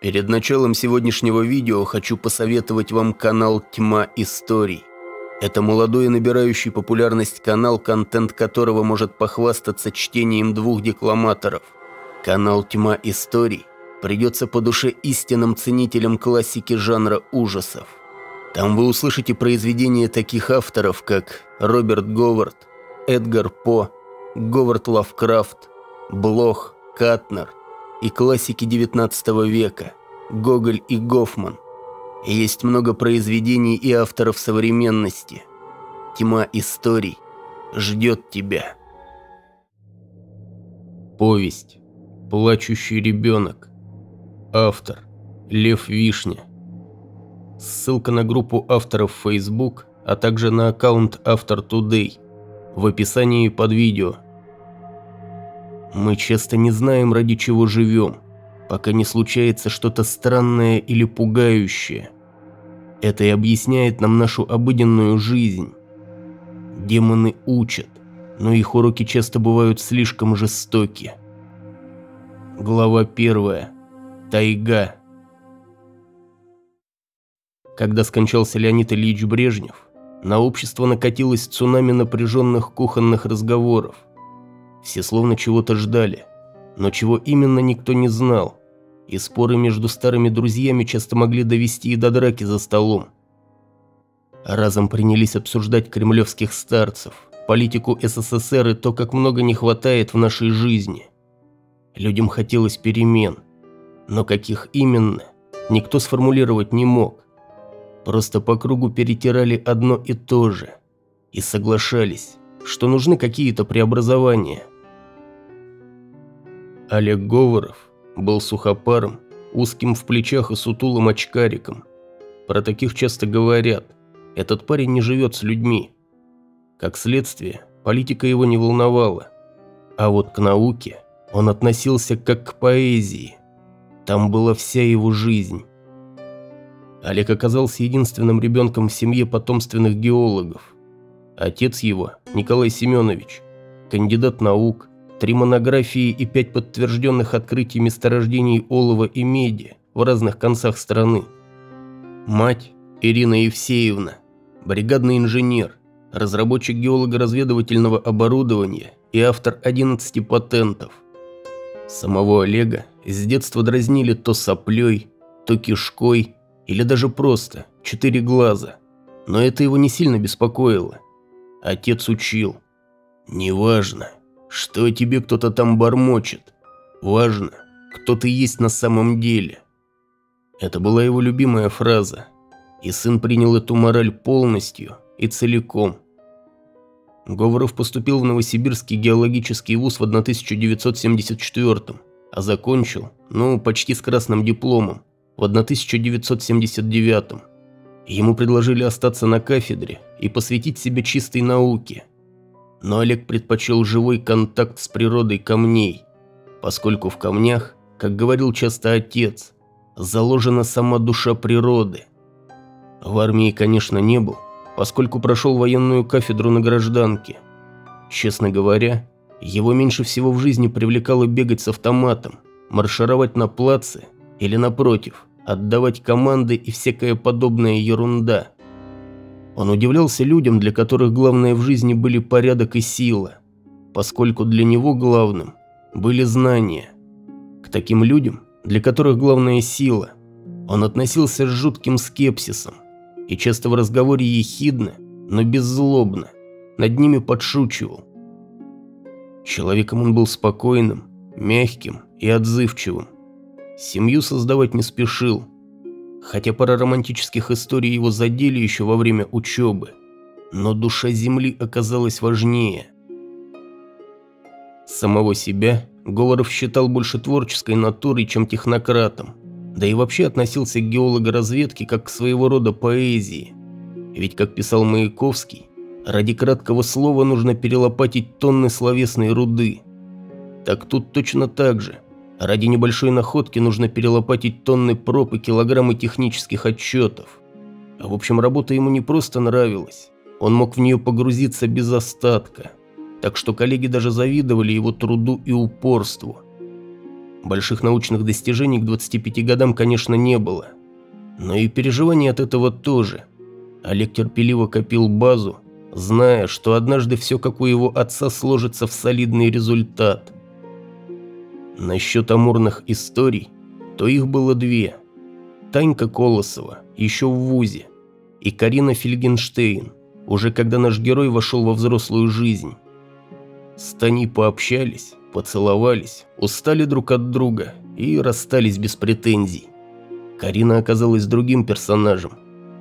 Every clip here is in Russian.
Перед началом сегодняшнего видео хочу посоветовать вам канал «Тьма историй». Это молодой и набирающий популярность канал, контент которого может похвастаться чтением двух декламаторов. Канал «Тьма историй» придется по душе истинным ценителям классики жанра ужасов. Там вы услышите произведения таких авторов, как Роберт Говард, Эдгар По, Говард Лавкрафт, Блох, Катнер, и классики XIX века Гоголь и Гофман. Есть много произведений и авторов современности. Тьма историй ждет тебя. Повесть. Плачущий ребенок. Автор. Лев Вишня. Ссылка на группу авторов Facebook, а также на аккаунт Автор Today в описании под видео. Мы часто не знаем, ради чего живем, пока не случается что-то странное или пугающее. Это и объясняет нам нашу обыденную жизнь. Демоны учат, но их уроки часто бывают слишком жестоки. Глава первая. Тайга. Когда скончался Леонид Ильич Брежнев, на общество накатилось цунами напряженных кухонных разговоров. Все словно чего-то ждали, но чего именно никто не знал, и споры между старыми друзьями часто могли довести и до драки за столом. Разом принялись обсуждать кремлевских старцев, политику СССР и то, как много не хватает в нашей жизни. Людям хотелось перемен, но каких именно, никто сформулировать не мог. Просто по кругу перетирали одно и то же и соглашались, что нужны какие-то преобразования. Олег Говоров был сухопаром, узким в плечах и сутулым очкариком. Про таких часто говорят, этот парень не живет с людьми. Как следствие, политика его не волновала. А вот к науке он относился как к поэзии. Там была вся его жизнь. Олег оказался единственным ребенком в семье потомственных геологов. Отец его, Николай Семенович, кандидат наук, три монографии и пять подтвержденных открытий месторождений олова и меди в разных концах страны. Мать, Ирина Евсеевна, бригадный инженер, разработчик геолого-разведывательного оборудования и автор 11 патентов. Самого Олега с детства дразнили то соплей, то кишкой или даже просто четыре глаза, но это его не сильно беспокоило. Отец учил. «Неважно, что тебе кто-то там бормочет. Важно, кто ты есть на самом деле». Это была его любимая фраза, и сын принял эту мораль полностью и целиком. Говоров поступил в Новосибирский геологический вуз в 1974 а закончил, ну, почти с красным дипломом, в 1979 -м. Ему предложили остаться на кафедре и посвятить себя чистой науке. Но Олег предпочел живой контакт с природой камней, поскольку в камнях, как говорил часто отец, заложена сама душа природы. В армии, конечно, не был, поскольку прошел военную кафедру на гражданке. Честно говоря, его меньше всего в жизни привлекало бегать с автоматом, маршировать на плаце или, напротив, отдавать команды и всякая подобная ерунда. Он удивлялся людям, для которых главное в жизни были порядок и сила, поскольку для него главным были знания. К таким людям, для которых главная сила, он относился с жутким скепсисом и часто в разговоре ехидно, но беззлобно, над ними подшучивал. Человеком он был спокойным, мягким и отзывчивым. Семью создавать не спешил, хотя пара романтических историй его задели еще во время учебы, но душа Земли оказалась важнее. Самого себя Говоров считал больше творческой натурой, чем технократом, да и вообще относился к геологоразведке как к своего рода поэзии. Ведь, как писал Маяковский, ради краткого слова нужно перелопатить тонны словесной руды. Так тут точно так же – Ради небольшой находки нужно перелопатить тонны проб и килограммы технических отчетов. А в общем, работа ему не просто нравилась. Он мог в нее погрузиться без остатка. Так что коллеги даже завидовали его труду и упорству. Больших научных достижений к 25 годам, конечно, не было. Но и переживаний от этого тоже. Олег терпеливо копил базу, зная, что однажды все, как у его отца, сложится в солидный результат. Насчет амурных историй, то их было две. Танька Колосова, еще в ВУЗе, и Карина Фельгенштейн, уже когда наш герой вошел во взрослую жизнь. С Таней пообщались, поцеловались, устали друг от друга и расстались без претензий. Карина оказалась другим персонажем.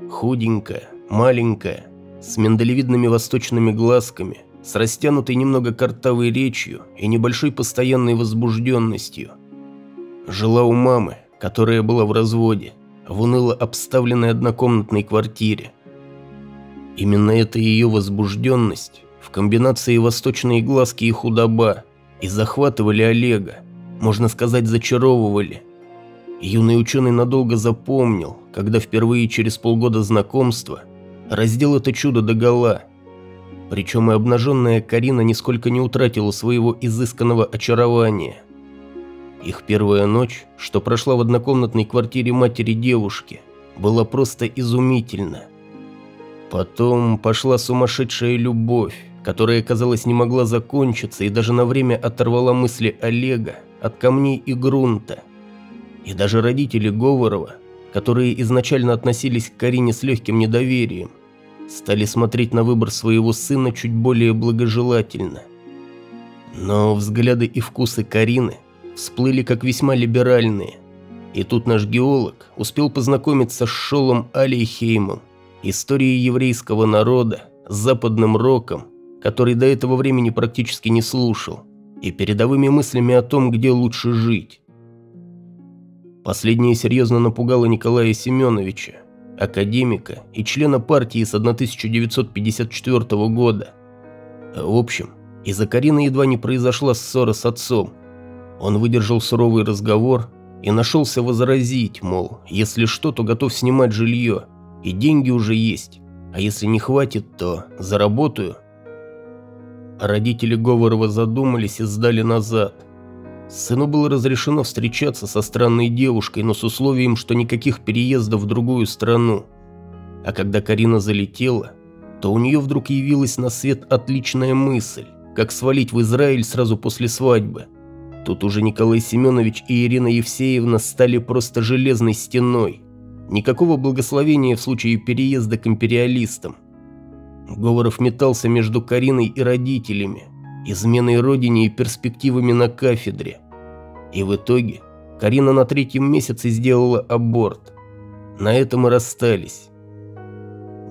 Худенькая, маленькая, с миндалевидными восточными глазками, с растянутой немного картавой речью и небольшой постоянной возбужденностью. Жила у мамы, которая была в разводе, в уныло обставленной однокомнатной квартире. Именно эта ее возбужденность в комбинации восточные глазки и худоба и захватывали Олега, можно сказать, зачаровывали. Юный ученый надолго запомнил, когда впервые через полгода знакомства раздел это чудо догола. Причем и обнаженная Карина нисколько не утратила своего изысканного очарования. Их первая ночь, что прошла в однокомнатной квартире матери девушки, была просто изумительна. Потом пошла сумасшедшая любовь, которая, казалось, не могла закончиться и даже на время оторвала мысли Олега от камней и грунта. И даже родители Говорова, которые изначально относились к Карине с легким недоверием, стали смотреть на выбор своего сына чуть более благожелательно. Но взгляды и вкусы Карины всплыли как весьма либеральные. И тут наш геолог успел познакомиться с Шолом Алейхеймом, историей еврейского народа, западным роком, который до этого времени практически не слушал, и передовыми мыслями о том, где лучше жить. Последнее серьезно напугало Николая Семеновича, академика и члена партии с 1954 года. В общем, из-за Карины едва не произошла ссора с отцом. Он выдержал суровый разговор и нашелся возразить, мол, если что, то готов снимать жилье, и деньги уже есть, а если не хватит, то заработаю. Родители Говорова задумались и сдали назад. Сыну было разрешено встречаться со странной девушкой, но с условием, что никаких переездов в другую страну. А когда Карина залетела, то у нее вдруг явилась на свет отличная мысль, как свалить в Израиль сразу после свадьбы. Тут уже Николай Семенович и Ирина Евсеевна стали просто железной стеной. Никакого благословения в случае переезда к империалистам. Говоров метался между Кариной и родителями – изменой родине и перспективами на кафедре. И в итоге Карина на третьем месяце сделала аборт. На этом и расстались.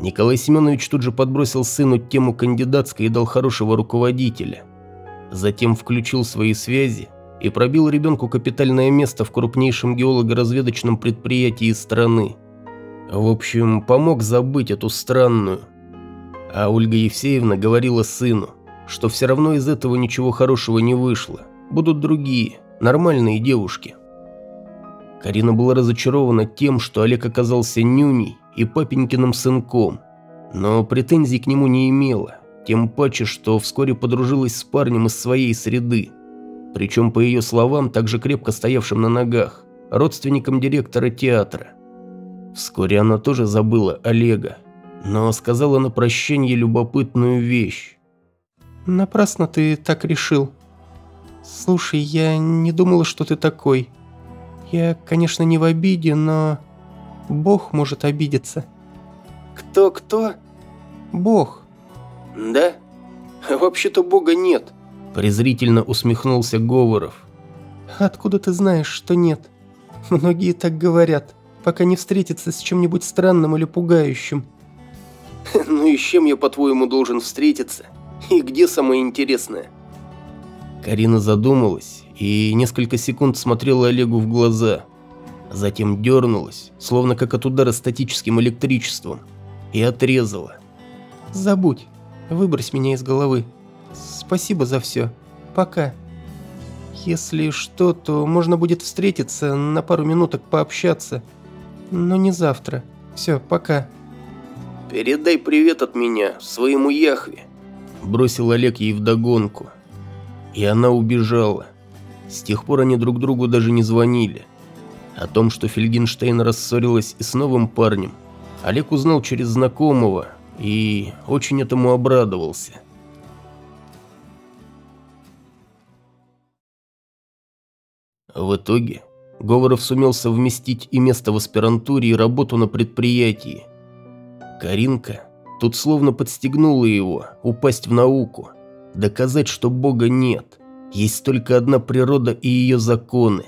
Николай Семенович тут же подбросил сыну тему кандидатской и дал хорошего руководителя. Затем включил свои связи и пробил ребенку капитальное место в крупнейшем геолого-разведочном предприятии страны. В общем, помог забыть эту странную. А Ольга Евсеевна говорила сыну, что все равно из этого ничего хорошего не вышло. Будут другие, нормальные девушки. Карина была разочарована тем, что Олег оказался нюней и папенькиным сынком, но претензий к нему не имела, тем паче, что вскоре подружилась с парнем из своей среды, причем, по ее словам, также крепко стоявшим на ногах, родственником директора театра. Вскоре она тоже забыла Олега, но сказала на прощание любопытную вещь. Напрасно ты так решил. Слушай, я не думала, что ты такой. Я, конечно, не в обиде, но... Бог может обидеться. Кто-кто? Бог. Да? Вообще-то Бога нет. Презрительно усмехнулся Говоров. Откуда ты знаешь, что нет? Многие так говорят, пока не встретятся с чем-нибудь странным или пугающим. Ну и с чем я, по-твоему, должен встретиться? И где самое интересное? Карина задумалась и несколько секунд смотрела Олегу в глаза. Затем дернулась, словно как от удара статическим электричеством, и отрезала. «Забудь, выбрось меня из головы. Спасибо за все. Пока. Если что, то можно будет встретиться, на пару минуток пообщаться. Но не завтра. Все, пока». «Передай привет от меня своему Яхве», бросил Олег ей вдогонку. И она убежала. С тех пор они друг другу даже не звонили. О том, что Фельгенштейн рассорилась и с новым парнем, Олег узнал через знакомого и очень этому обрадовался. В итоге Говоров сумел совместить и место в аспирантуре, и работу на предприятии. Каринка тут словно подстегнула его упасть в науку, доказать, что Бога нет, есть только одна природа и ее законы.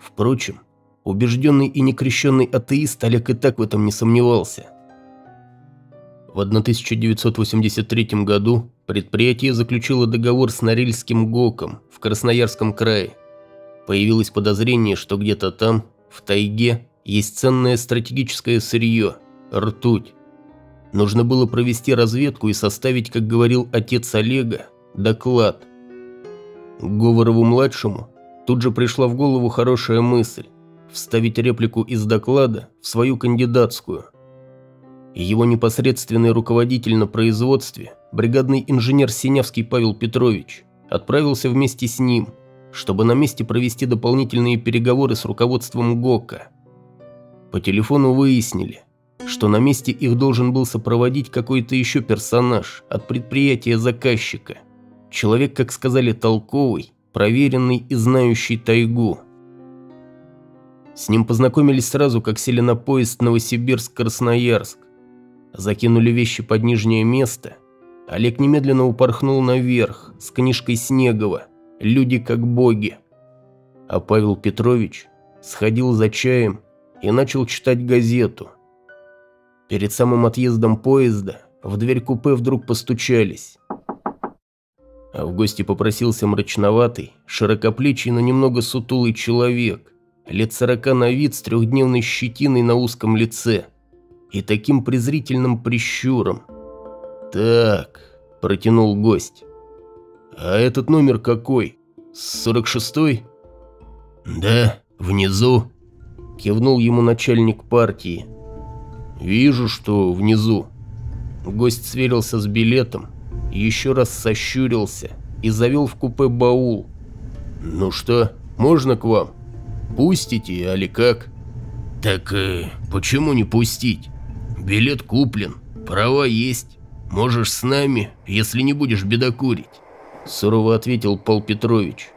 Впрочем, убежденный и некрещенный атеист Олег и так в этом не сомневался. В 1983 году предприятие заключило договор с Норильским ГОКом в Красноярском крае. Появилось подозрение, что где-то там, в тайге, есть ценное стратегическое сырье – ртуть. Нужно было провести разведку и составить, как говорил отец Олега, доклад. Говорову-младшему тут же пришла в голову хорошая мысль – вставить реплику из доклада в свою кандидатскую. Его непосредственный руководитель на производстве, бригадный инженер Синявский Павел Петрович, отправился вместе с ним – чтобы на месте провести дополнительные переговоры с руководством ГОКа. По телефону выяснили, что на месте их должен был сопроводить какой-то еще персонаж от предприятия заказчика. Человек, как сказали, толковый, проверенный и знающий тайгу. С ним познакомились сразу, как сели на поезд Новосибирск-Красноярск. Закинули вещи под нижнее место. Олег немедленно упорхнул наверх с книжкой Снегова люди как боги. А Павел Петрович сходил за чаем и начал читать газету. Перед самым отъездом поезда в дверь купе вдруг постучались. А в гости попросился мрачноватый, широкоплечий, но немного сутулый человек, лет сорока на вид с трехдневной щетиной на узком лице и таким презрительным прищуром. «Так», – протянул гость, «А этот номер какой? 46-й?» «Да, внизу», – кивнул ему начальник партии. «Вижу, что внизу». Гость сверился с билетом, еще раз сощурился и завел в купе баул. «Ну что, можно к вам? Пустите, али как?» «Так э, почему не пустить? Билет куплен, права есть. Можешь с нами, если не будешь бедокурить». – сурово ответил Пол Петрович.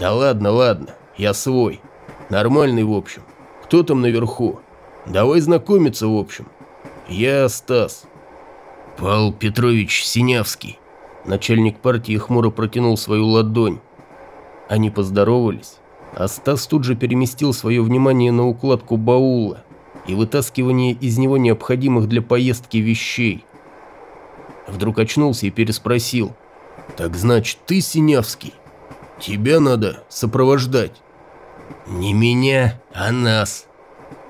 «Да ладно, ладно, я свой. Нормальный, в общем. Кто там наверху? Давай знакомиться, в общем. Я Стас». «Пал Петрович Синявский». Начальник партии хмуро протянул свою ладонь. Они поздоровались, а Стас тут же переместил свое внимание на укладку баула и вытаскивание из него необходимых для поездки вещей. Вдруг очнулся и переспросил – так значит, ты Синявский. Тебя надо сопровождать. Не меня, а нас.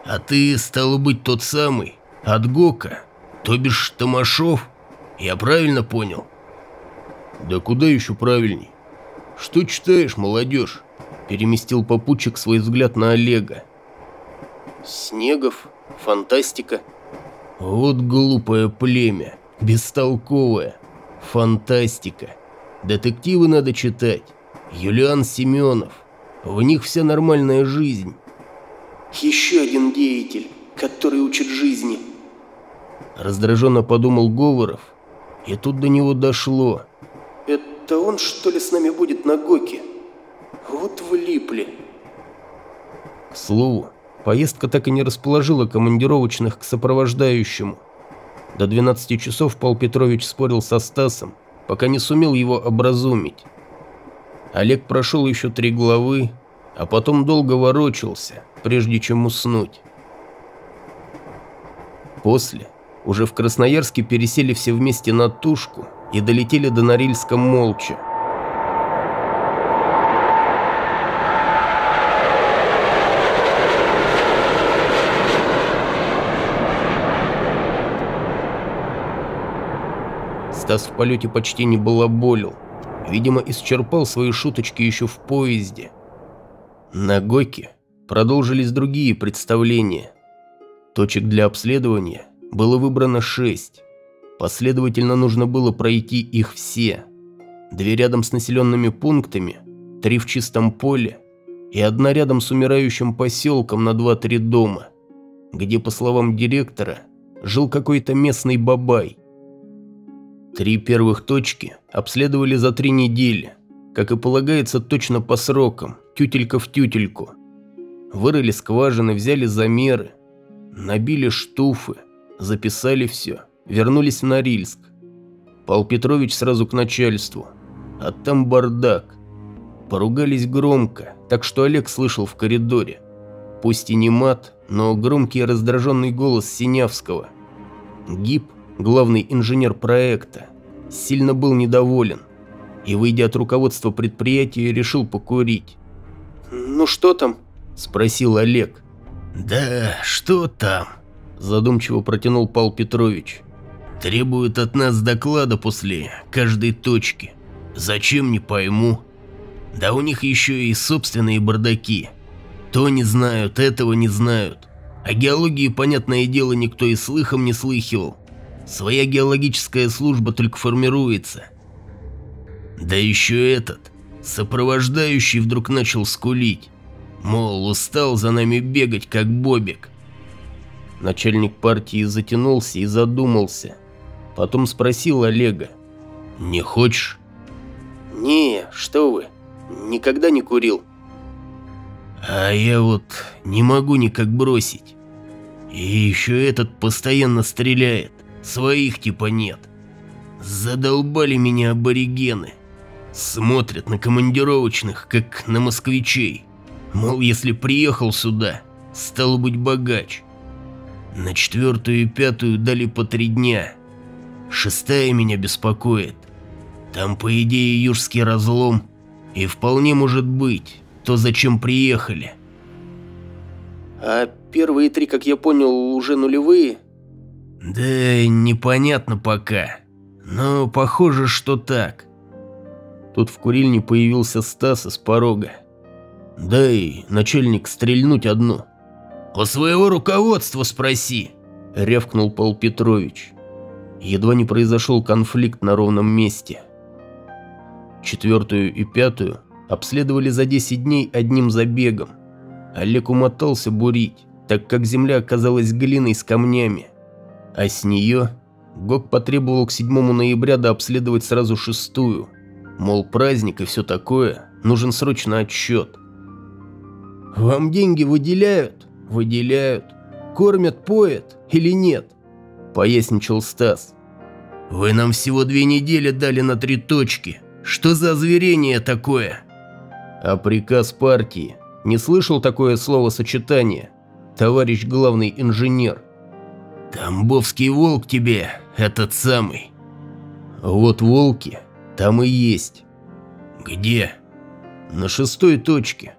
А ты, стало быть, тот самый, от Гока, то бишь Томашов. Я правильно понял? Да куда еще правильней? Что читаешь, молодежь? Переместил попутчик свой взгляд на Олега. Снегов, фантастика. Вот глупое племя, бестолковое, фантастика. Детективы надо читать. Юлиан Семенов. В них вся нормальная жизнь. Еще один деятель, который учит жизни. Раздраженно подумал Говоров, и тут до него дошло. Это он, что ли, с нами будет на Гоке? Вот влипли. К слову, поездка так и не расположила командировочных к сопровождающему. До 12 часов Пал Петрович спорил со Стасом, пока не сумел его образумить. Олег прошел еще три главы, а потом долго ворочался, прежде чем уснуть. После, уже в Красноярске пересели все вместе на тушку и долетели до Норильска молча. Стас в полете почти не балаболил. Видимо, исчерпал свои шуточки еще в поезде. На Гойке продолжились другие представления. Точек для обследования было выбрано шесть. Последовательно нужно было пройти их все. Две рядом с населенными пунктами, три в чистом поле и одна рядом с умирающим поселком на два-три дома, где, по словам директора, жил какой-то местный бабай. Три первых точки обследовали за три недели, как и полагается точно по срокам, тютелька в тютельку. Вырыли скважины, взяли замеры, набили штуфы, записали все, вернулись в Норильск. Пал Петрович сразу к начальству, а там бардак. Поругались громко, так что Олег слышал в коридоре. Пусть и не мат, но громкий раздраженный голос Синявского. ГИП, главный инженер проекта, сильно был недоволен и, выйдя от руководства предприятия, решил покурить. «Ну что там?» – спросил Олег. «Да что там?» – задумчиво протянул Пал Петрович. «Требуют от нас доклада после каждой точки. Зачем, не пойму. Да у них еще и собственные бардаки. То не знают, этого не знают. О геологии, понятное дело, никто и слыхом не слыхивал. Своя геологическая служба только формируется. Да еще этот, сопровождающий вдруг начал скулить. Мол, устал за нами бегать, как Бобик. Начальник партии затянулся и задумался. Потом спросил Олега. «Не хочешь?» «Не, что вы, никогда не курил». «А я вот не могу никак бросить. И еще этот постоянно стреляет, своих типа нет. Задолбали меня аборигены. Смотрят на командировочных, как на москвичей. Мол, если приехал сюда, стал быть богач. На четвертую и пятую дали по три дня. Шестая меня беспокоит. Там, по идее, южский разлом. И вполне может быть, то зачем приехали. А первые три, как я понял, уже нулевые? Да, непонятно пока. Но похоже, что так. Тут в курильне появился Стас из порога. Дай, начальник, стрельнуть одну. У своего руководства спроси, рявкнул Пол Петрович. Едва не произошел конфликт на ровном месте. Четвертую и пятую обследовали за 10 дней одним забегом. Олег умотался бурить, так как земля оказалась глиной с камнями. А с нее ГОК потребовал к 7 ноября дообследовать сразу шестую. Мол, праздник и все такое, нужен срочно отчет. «Вам деньги выделяют?» «Выделяют. Кормят, поят или нет?» Поясничал Стас. «Вы нам всего две недели дали на три точки. Что за озверение такое?» «А приказ партии? Не слышал такое словосочетание? Товарищ главный инженер». «Тамбовский волк тебе, этот самый». «Вот волки, там и есть». «Где?» «На шестой точке».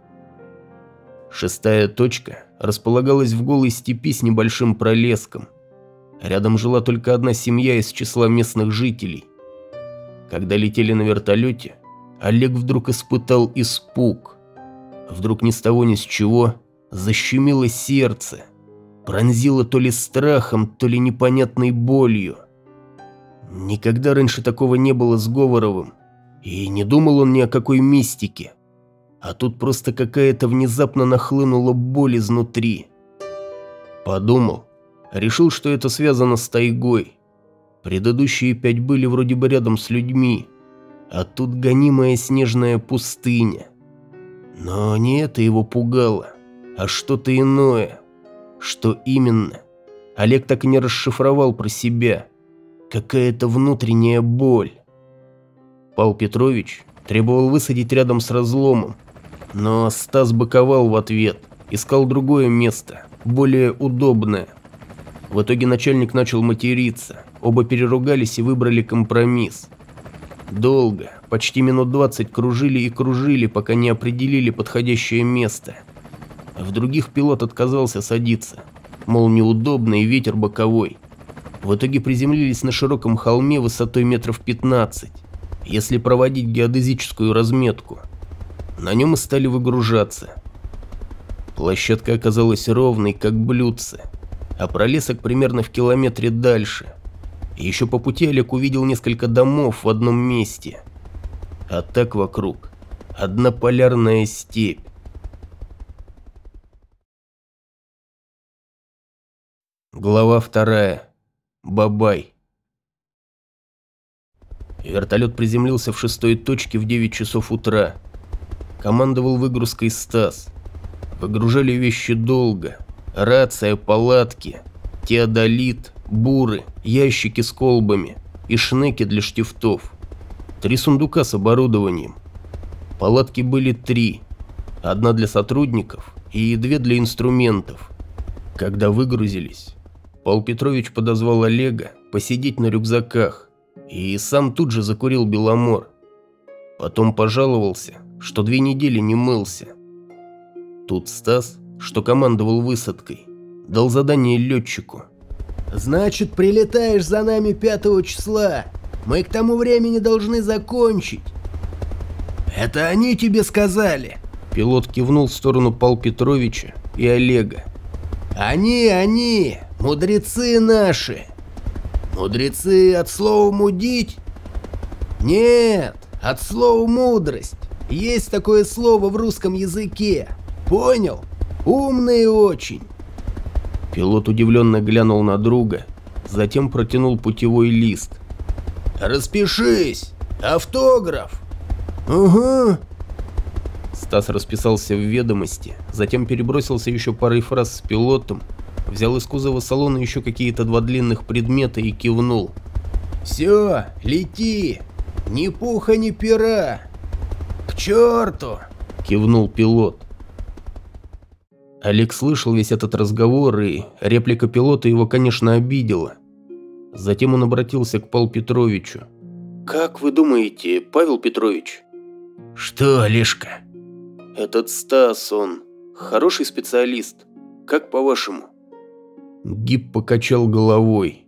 Шестая точка располагалась в голой степи с небольшим пролеском. Рядом жила только одна семья из числа местных жителей. Когда летели на вертолете, Олег вдруг испытал испуг. Вдруг ни с того ни с чего защемило сердце, пронзило то ли страхом, то ли непонятной болью. Никогда раньше такого не было с Говоровым, и не думал он ни о какой мистике. А тут просто какая-то внезапно нахлынула боль изнутри. Подумал, решил, что это связано с тайгой. Предыдущие пять были вроде бы рядом с людьми, а тут гонимая снежная пустыня. Но не это его пугало, а что-то иное. Что именно? Олег так и не расшифровал про себя. Какая-то внутренняя боль. Пал Петрович требовал высадить рядом с разломом, но Стас быковал в ответ, искал другое место, более удобное. В итоге начальник начал материться, оба переругались и выбрали компромисс. Долго, почти минут двадцать кружили и кружили, пока не определили подходящее место. В других пилот отказался садиться, мол, неудобно и ветер боковой. В итоге приземлились на широком холме высотой метров 15, если проводить геодезическую разметку. На нем и стали выгружаться. Площадка оказалась ровной, как блюдце, а пролесок примерно в километре дальше. Еще по пути Олег увидел несколько домов в одном месте. А так вокруг Однополярная степь. Глава вторая. Бабай. Вертолет приземлился в шестой точке в 9 часов утра. Командовал выгрузкой Стас. Выгружали вещи долго. Рация, палатки, теодолит, буры, ящики с колбами и шнеки для штифтов. Три сундука с оборудованием. Палатки были три. Одна для сотрудников и две для инструментов. Когда выгрузились, Павел Петрович подозвал Олега посидеть на рюкзаках и сам тут же закурил беломор. Потом пожаловался, что две недели не мылся. Тут Стас, что командовал высадкой, дал задание летчику. «Значит, прилетаешь за нами пятого числа. Мы к тому времени должны закончить». «Это они тебе сказали?» Пилот кивнул в сторону Пал Петровича и Олега. «Они, они! Мудрецы наши. Мудрецы от слова «мудить»? Нет, от слова «мудрость». Есть такое слово в русском языке. Понял? Умные очень. Пилот удивленно глянул на друга, затем протянул путевой лист. «Распишись! Автограф!» «Угу!» Стас расписался в ведомости, затем перебросился еще парой фраз с пилотом взял из кузова салона еще какие-то два длинных предмета и кивнул. «Все, лети! Ни пуха, ни пера! К черту!» – кивнул пилот. Олег слышал весь этот разговор, и реплика пилота его, конечно, обидела. Затем он обратился к Павлу Петровичу. «Как вы думаете, Павел Петрович?» «Что, Олежка?» «Этот Стас, он хороший специалист. Как по-вашему?» Гиб покачал головой.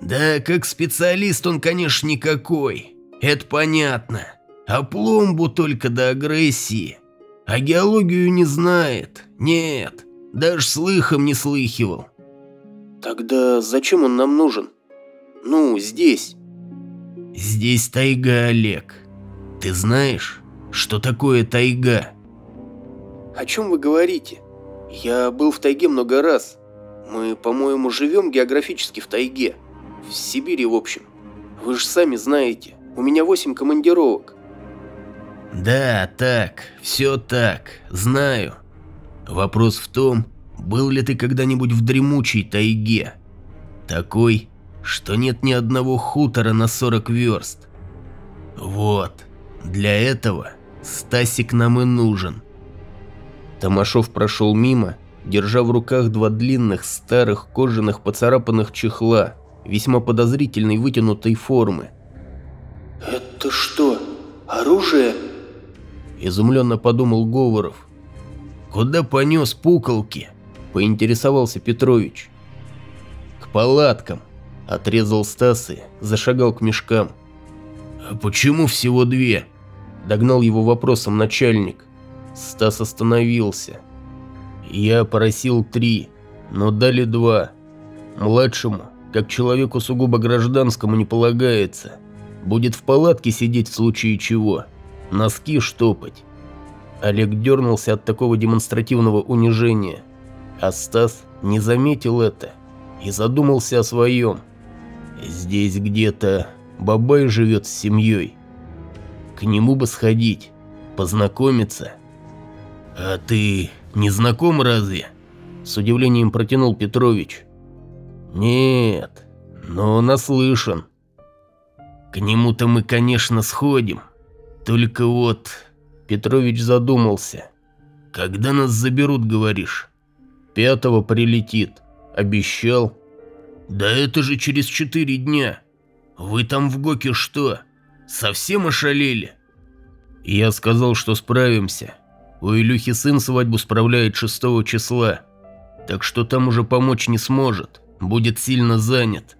«Да, как специалист он, конечно, никакой. Это понятно. А пломбу только до агрессии. А геологию не знает. Нет, даже слыхом не слыхивал». «Тогда зачем он нам нужен? Ну, здесь». «Здесь тайга, Олег. Ты знаешь, что такое тайга?» «О чем вы говорите? Я был в тайге много раз». Мы, по-моему, живем географически в тайге. В Сибири, в общем. Вы же сами знаете, у меня восемь командировок. Да, так, все так, знаю. Вопрос в том, был ли ты когда-нибудь в дремучей тайге? Такой, что нет ни одного хутора на 40 верст. Вот, для этого Стасик нам и нужен. Тамашов прошел мимо держа в руках два длинных старых кожаных поцарапанных чехла, весьма подозрительной вытянутой формы. «Это что, оружие?» – изумленно подумал Говоров. «Куда понес пуколки?» – поинтересовался Петрович. «К палаткам», – отрезал Стас и зашагал к мешкам. «А почему всего две?» – догнал его вопросом начальник. Стас остановился – я просил три, но дали два. Младшему, как человеку сугубо гражданскому, не полагается. Будет в палатке сидеть в случае чего. Носки штопать. Олег дернулся от такого демонстративного унижения. А Стас не заметил это и задумался о своем. Здесь где-то Бабай живет с семьей. К нему бы сходить, познакомиться. А ты не знаком разве?» С удивлением протянул Петрович. «Нет, но наслышан. К нему-то мы, конечно, сходим. Только вот...» Петрович задумался. «Когда нас заберут, говоришь?» «Пятого прилетит. Обещал». «Да это же через четыре дня. Вы там в Гоке что, совсем ошалели?» «Я сказал, что справимся». У Илюхи сын свадьбу справляет 6 числа, так что там уже помочь не сможет, будет сильно занят.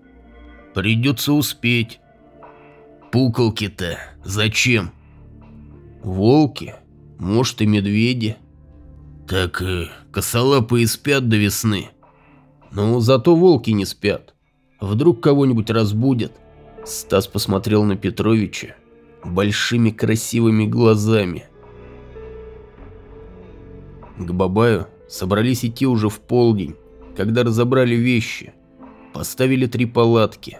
Придется успеть. Пуколки-то зачем? Волки, может и медведи. Так э, косолапые спят до весны. Ну, зато волки не спят. Вдруг кого-нибудь разбудят. Стас посмотрел на Петровича большими красивыми глазами – К Бабаю собрались идти уже в полдень, когда разобрали вещи. Поставили три палатки.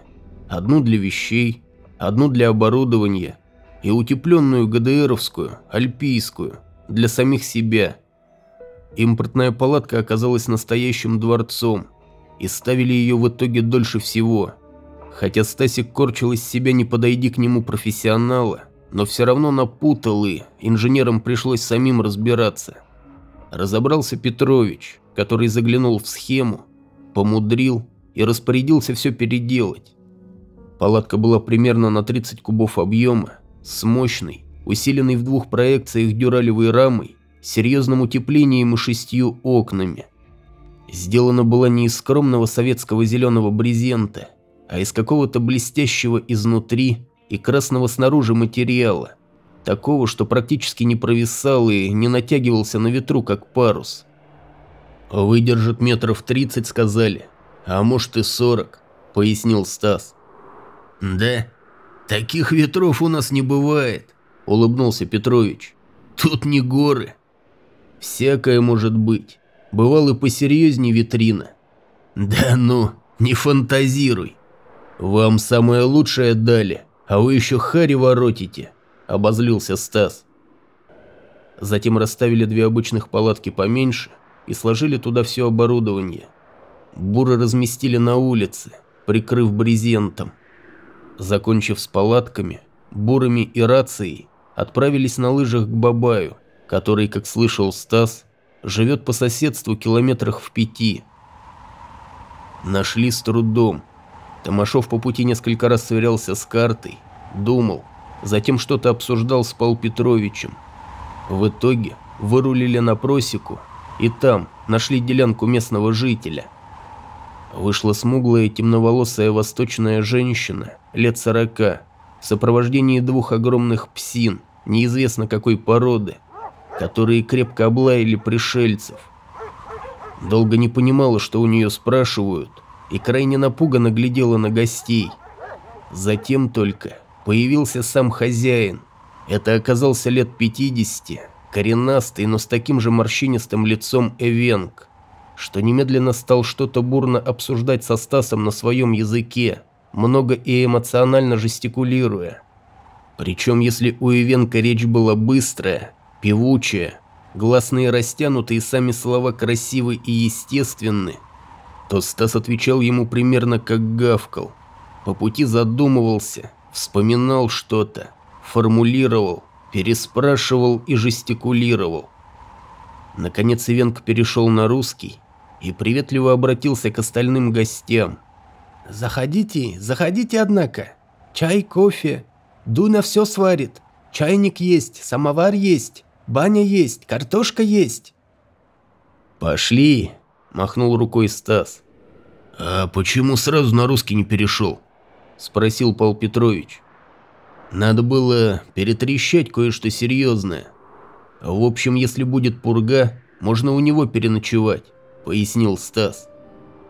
Одну для вещей, одну для оборудования и утепленную ГДРовскую, альпийскую, для самих себя. Импортная палатка оказалась настоящим дворцом, и ставили ее в итоге дольше всего. Хотя Стасик корчил из себя не подойди к нему профессионала, но все равно напутал и инженерам пришлось самим разбираться. Разобрался Петрович, который заглянул в схему, помудрил и распорядился все переделать. Палатка была примерно на 30 кубов объема, с мощной, усиленной в двух проекциях дюралевой рамой, серьезным утеплением и шестью окнами. Сделана была не из скромного советского зеленого брезента, а из какого-то блестящего изнутри и красного снаружи материала, такого, что практически не провисал и не натягивался на ветру, как парус. «Выдержит метров тридцать, сказали, а может и сорок», — пояснил Стас. «Да, таких ветров у нас не бывает», — улыбнулся Петрович. «Тут не горы». «Всякое может быть. Бывал и посерьезнее витрина». «Да ну, не фантазируй». «Вам самое лучшее дали, а вы еще хари воротите», — обозлился Стас. Затем расставили две обычных палатки поменьше и сложили туда все оборудование. Буры разместили на улице, прикрыв брезентом. Закончив с палатками, бурами и рацией, отправились на лыжах к Бабаю, который, как слышал Стас, живет по соседству километрах в пяти. Нашли с трудом. Томашов по пути несколько раз сверялся с картой, думал, затем что-то обсуждал с Пал Петровичем. В итоге вырулили на просеку и там нашли делянку местного жителя. Вышла смуглая темноволосая восточная женщина, лет сорока, в сопровождении двух огромных псин, неизвестно какой породы, которые крепко облаяли пришельцев. Долго не понимала, что у нее спрашивают, и крайне напуганно глядела на гостей. Затем только появился сам хозяин. Это оказался лет 50, коренастый, но с таким же морщинистым лицом Эвенг, что немедленно стал что-то бурно обсуждать со Стасом на своем языке, много и эмоционально жестикулируя. Причем если у Эвенка речь была быстрая, певучая, гласные растянутые сами слова красивы и естественны, то Стас отвечал ему примерно как гавкал. По пути задумывался, вспоминал что-то, формулировал, переспрашивал и жестикулировал. Наконец Ивенко перешел на русский и приветливо обратился к остальным гостям. «Заходите, заходите, однако. Чай, кофе. Дуна все сварит. Чайник есть, самовар есть, баня есть, картошка есть». «Пошли», — махнул рукой Стас. «А почему сразу на русский не перешел?» — спросил Павел Петрович. «Надо было перетрещать кое-что серьезное. В общем, если будет пурга, можно у него переночевать», — пояснил Стас.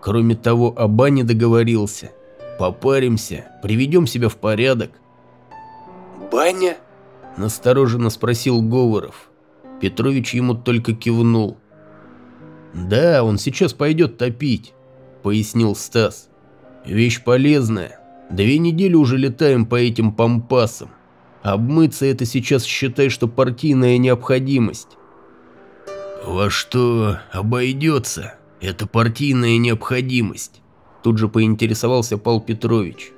«Кроме того, о бане договорился. Попаримся, приведем себя в порядок». «Баня?» — настороженно спросил Говоров. Петрович ему только кивнул. «Да, он сейчас пойдет топить», — пояснил Стас. «Вещь полезная, Две недели уже летаем по этим пампасам. Обмыться это сейчас считай, что партийная необходимость. Во что обойдется эта партийная необходимость? Тут же поинтересовался Пал Петрович.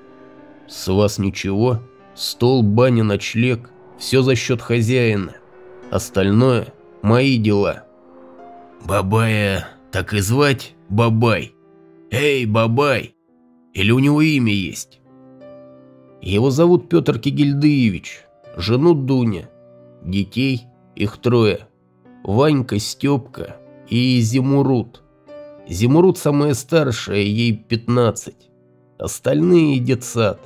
С вас ничего, стол, баня, ночлег, все за счет хозяина. Остальное – мои дела. Бабая так и звать Бабай. Эй, Бабай, или у него имя есть? Его зовут Петр Кигельдыевич, жену Дуня, детей их трое. Ванька, Степка и Зимурут. Зимурут самая старшая, ей 15. Остальные детсад.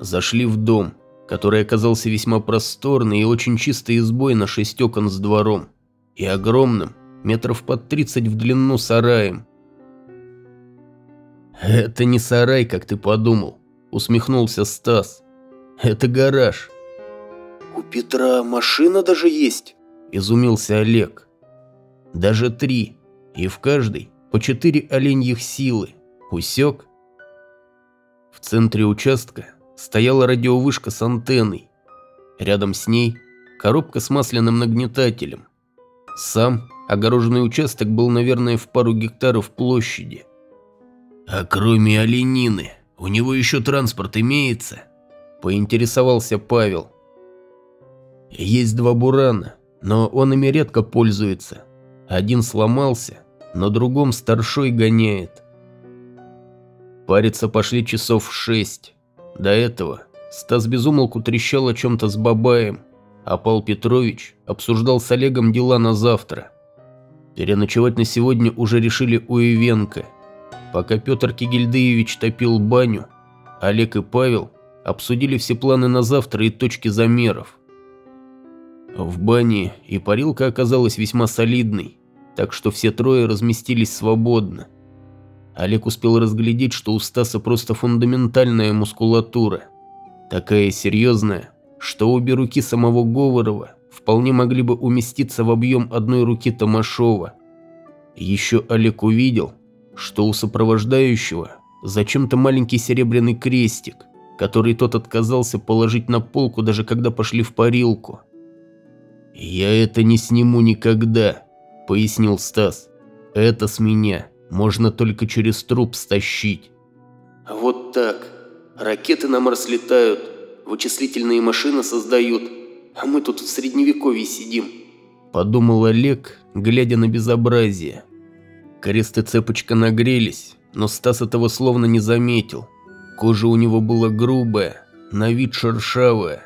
Зашли в дом, который оказался весьма просторный и очень чистой избой на шесть окон с двором и огромным, метров под 30 в длину сараем, «Это не сарай, как ты подумал», — усмехнулся Стас. «Это гараж». «У Петра машина даже есть», — изумился Олег. Даже три. И в каждой по четыре оленьих силы. Усек? В центре участка стояла радиовышка с антенной. Рядом с ней коробка с масляным нагнетателем. Сам огороженный участок был, наверное, в пару гектаров площади. «А кроме оленины, у него еще транспорт имеется?» – поинтересовался Павел. «Есть два бурана, но он ими редко пользуется. Один сломался, на другом старшой гоняет. Париться пошли часов в шесть. До этого Стас безумолку трещал о чем-то с Бабаем, а Пал Петрович обсуждал с Олегом дела на завтра. Переночевать на сегодня уже решили у Ивенко. Пока Петр Кигельдеевич топил баню, Олег и Павел обсудили все планы на завтра и точки замеров. В бане и парилка оказалась весьма солидной, так что все трое разместились свободно. Олег успел разглядеть, что у Стаса просто фундаментальная мускулатура. Такая серьезная, что обе руки самого Говорова вполне могли бы уместиться в объем одной руки Томашова. Еще Олег увидел, что у сопровождающего зачем-то маленький серебряный крестик, который тот отказался положить на полку, даже когда пошли в парилку. «Я это не сниму никогда», — пояснил Стас. «Это с меня можно только через труп стащить». «Вот так. Ракеты на Марс летают, вычислительные машины создают, а мы тут в средневековье сидим», — подумал Олег, глядя на безобразие. Крест и цепочка нагрелись, но Стас этого словно не заметил. Кожа у него была грубая, на вид шершавая.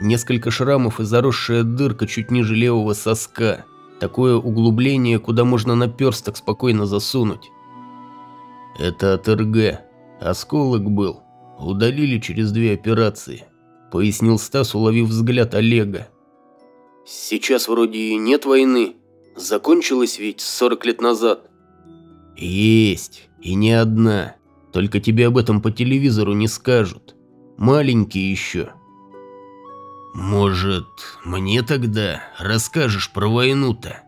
Несколько шрамов и заросшая дырка чуть ниже левого соска — Такое углубление, куда можно наперсток спокойно засунуть. Это от РГ. Осколок был. Удалили через две операции. Пояснил Стас, уловив взгляд Олега. Сейчас вроде и нет войны. Закончилась ведь 40 лет назад. Есть. И не одна. Только тебе об этом по телевизору не скажут. Маленький еще. «Может, мне тогда расскажешь про войну-то?»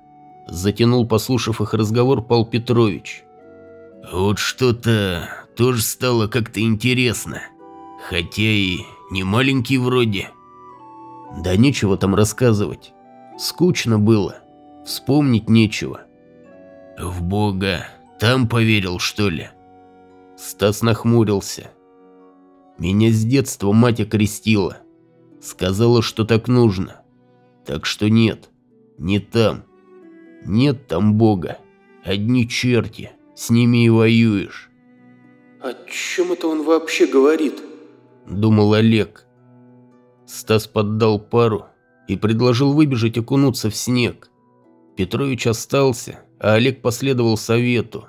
Затянул, послушав их разговор, Пал Петрович. «Вот что-то тоже стало как-то интересно. Хотя и не маленький вроде». «Да нечего там рассказывать. Скучно было. Вспомнить нечего». «В Бога там поверил, что ли?» Стас нахмурился. «Меня с детства мать окрестила». Сказала, что так нужно. Так что нет, не там. Нет там Бога. Одни черти. С ними и воюешь. О чем это он вообще говорит? Думал Олег. Стас поддал пару и предложил выбежать окунуться в снег. Петрович остался, а Олег последовал совету.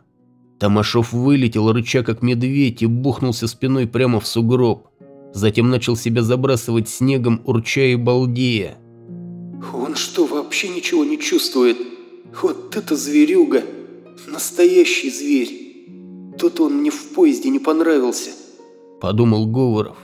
Тамашов вылетел, рыча как медведь, и бухнулся спиной прямо в сугроб. Затем начал себя забрасывать снегом, урча и балдея. «Он что, вообще ничего не чувствует? Вот это зверюга! Настоящий зверь! Тот он мне в поезде не понравился!» Подумал Говоров.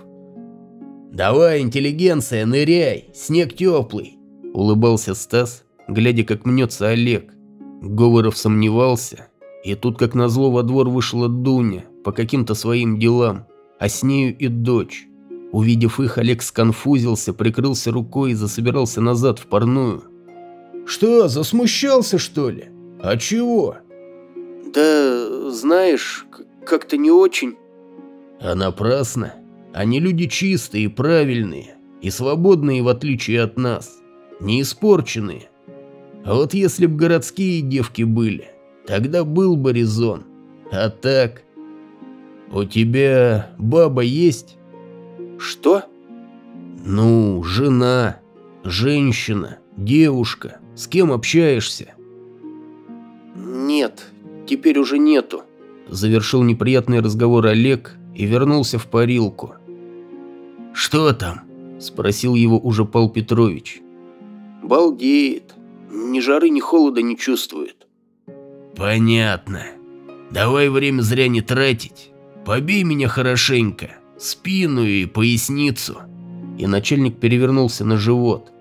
«Давай, интеллигенция, ныряй, снег теплый!» Улыбался Стас, глядя, как мнется Олег. Говоров сомневался, и тут, как назло, во двор вышла Дуня по каким-то своим делам, а с нею и дочь. Увидев их, Олег сконфузился, прикрылся рукой и засобирался назад в парную. «Что, засмущался, что ли? А чего?» «Да, знаешь, как-то не очень». «А напрасно. Они люди чистые и правильные, и свободные, в отличие от нас, не испорченные. А вот если б городские девки были, тогда был бы резон. А так...» «У тебя баба есть?» Что? Ну, жена, женщина, девушка. С кем общаешься? Нет, теперь уже нету. Завершил неприятный разговор Олег и вернулся в парилку. «Что там?» – спросил его уже Пал Петрович. «Балдеет. Ни жары, ни холода не чувствует». «Понятно. Давай время зря не тратить. Побей меня хорошенько спину и поясницу. И начальник перевернулся на живот.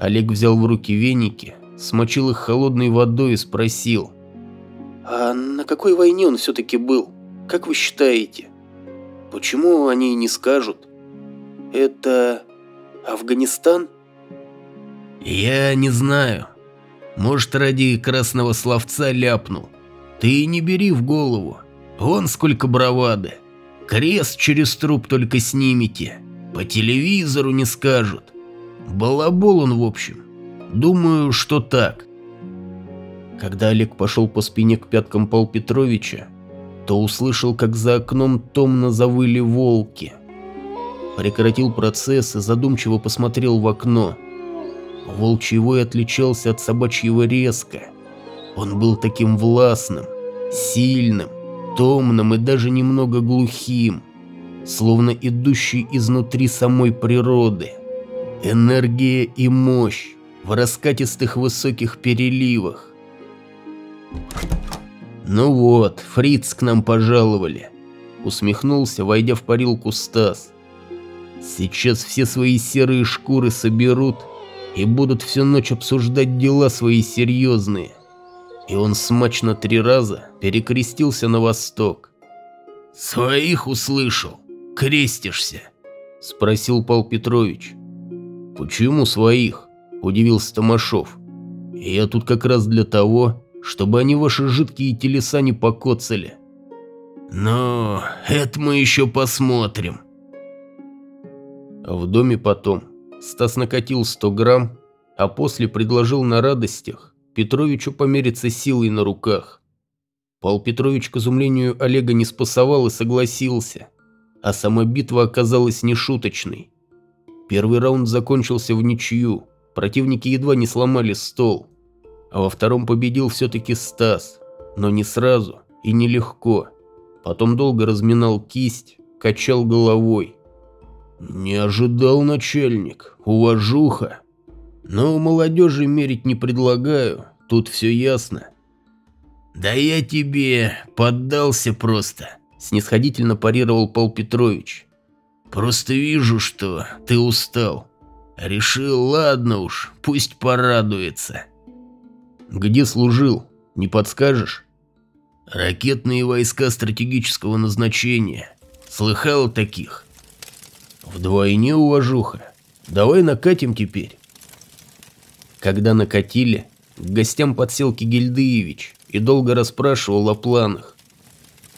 Олег взял в руки веники смочил их холодной водой и спросил. «А на какой войне он все-таки был? Как вы считаете? Почему они не скажут? Это Афганистан?» «Я не знаю. Может, ради красного словца ляпнул. Ты не бери в голову. Вон сколько бравады. Крест через труп только снимите. По телевизору не скажут. Балабол он, в общем. Думаю, что так. Когда Олег пошел по спине к пяткам Пал Петровича, то услышал, как за окном томно завыли волки. Прекратил процесс и задумчиво посмотрел в окно. Волчий вой отличался от собачьего резко. Он был таким властным, сильным, томным и даже немного глухим, словно идущий изнутри самой природы. Энергия и мощь в раскатистых высоких переливах. «Ну вот, фриц к нам пожаловали», — усмехнулся, войдя в парилку Стас. «Сейчас все свои серые шкуры соберут и будут всю ночь обсуждать дела свои серьезные». И он смачно три раза перекрестился на восток. «Своих услышал? Крестишься?» — спросил Пал Петрович. «Почему своих?» – удивился Томашов. «Я тут как раз для того, чтобы они ваши жидкие телеса не покоцали». «Ну, это мы еще посмотрим». В доме потом Стас накатил 100 грамм, а после предложил на радостях Петровичу помериться силой на руках. Пал Петрович, к изумлению Олега, не спасовал и согласился, а сама битва оказалась нешуточной. Первый раунд закончился в ничью, противники едва не сломали стол. А во втором победил все-таки Стас, но не сразу и нелегко. Потом долго разминал кисть, качал головой. «Не ожидал начальник, уважуха. Но молодежи мерить не предлагаю, тут все ясно». «Да я тебе поддался просто», – снисходительно парировал Пал Петрович. Просто вижу, что ты устал. Решил, ладно уж, пусть порадуется. Где служил, не подскажешь? Ракетные войска стратегического назначения. Слыхал таких? Вдвойне уважуха. Давай накатим теперь. Когда накатили, к гостям подселки Гильдыевич и долго расспрашивал о планах.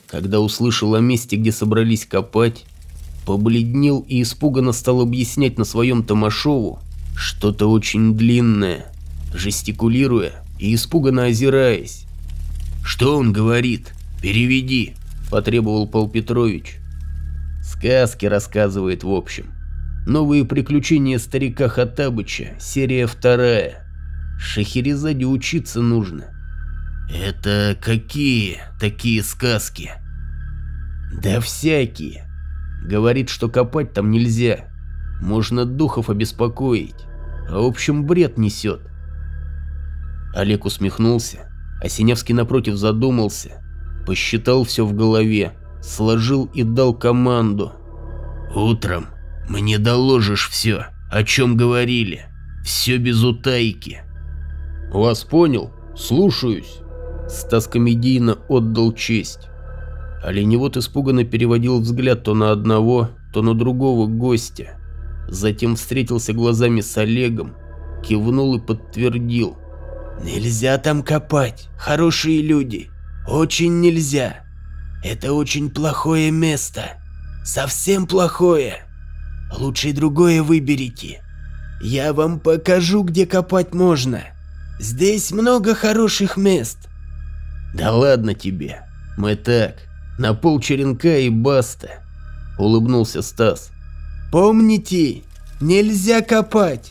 Когда услышал о месте, где собрались копать, Побледнел и испуганно стал объяснять на своем Томашову что-то очень длинное, жестикулируя и испуганно озираясь. «Что он говорит? Переведи!» – потребовал Пал Петрович. Сказки рассказывает в общем. Новые приключения старика Хатабыча, серия вторая. Шахерезаде учиться нужно. Это какие такие сказки? Да всякие. Говорит, что копать там нельзя. Можно духов обеспокоить. А в общем бред несет. Олег усмехнулся, а Синявский напротив задумался. Посчитал все в голове, сложил и дал команду. «Утром мне доложишь все, о чем говорили. Все без утайки». «Вас понял? Слушаюсь». Стас комедийно отдал честь. Оленевод испуганно переводил взгляд то на одного, то на другого гостя. Затем встретился глазами с Олегом, кивнул и подтвердил. «Нельзя там копать, хорошие люди. Очень нельзя. Это очень плохое место. Совсем плохое. Лучше другое выберите. Я вам покажу, где копать можно. Здесь много хороших мест». «Да ладно тебе. Мы так, на пол черенка и баста, улыбнулся Стас. Помните, нельзя копать,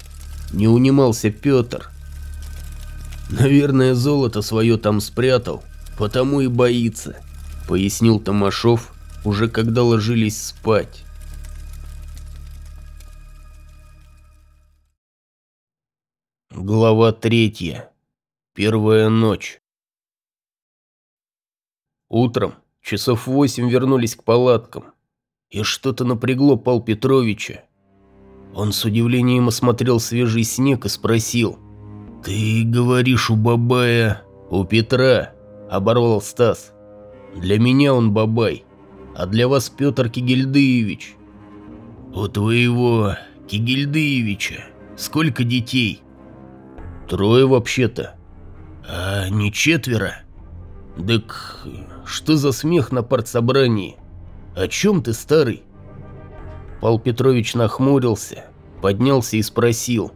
не унимался Петр. Наверное, золото свое там спрятал, потому и боится, пояснил Томашов, уже когда ложились спать. Глава третья. Первая ночь. Утром Часов восемь вернулись к палаткам. И что-то напрягло Пал Петровича. Он с удивлением осмотрел свежий снег и спросил. «Ты говоришь у Бабая...» «У Петра», — оборвал Стас. «Для меня он Бабай, а для вас Петр Кигельдыевич». «У твоего Кигельдыевича сколько детей?» «Трое вообще-то». «А не четверо?» «Так что за смех на партсобрании? О чем ты, старый?» Пал Петрович нахмурился, поднялся и спросил.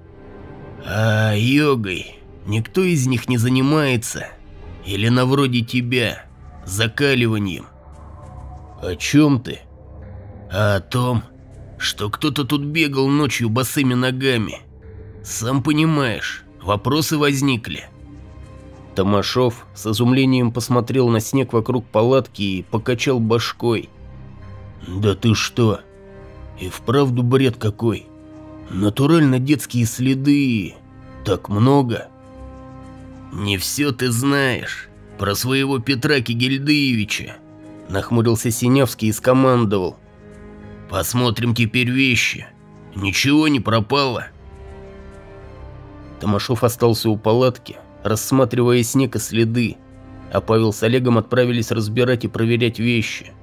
«А йогой никто из них не занимается? Или на вроде тебя, закаливанием?» «О чем ты?» «А о том, что кто-то тут бегал ночью босыми ногами. Сам понимаешь, вопросы возникли». Томашов с изумлением посмотрел на снег вокруг палатки и покачал башкой. «Да ты что? И вправду бред какой. Натурально детские следы. Так много». «Не все ты знаешь про своего Петра Кигельдыевича», — нахмурился Синявский и скомандовал. «Посмотрим теперь вещи. Ничего не пропало». Томашов остался у палатки, рассматривая снег и следы, а Павел с Олегом отправились разбирать и проверять вещи.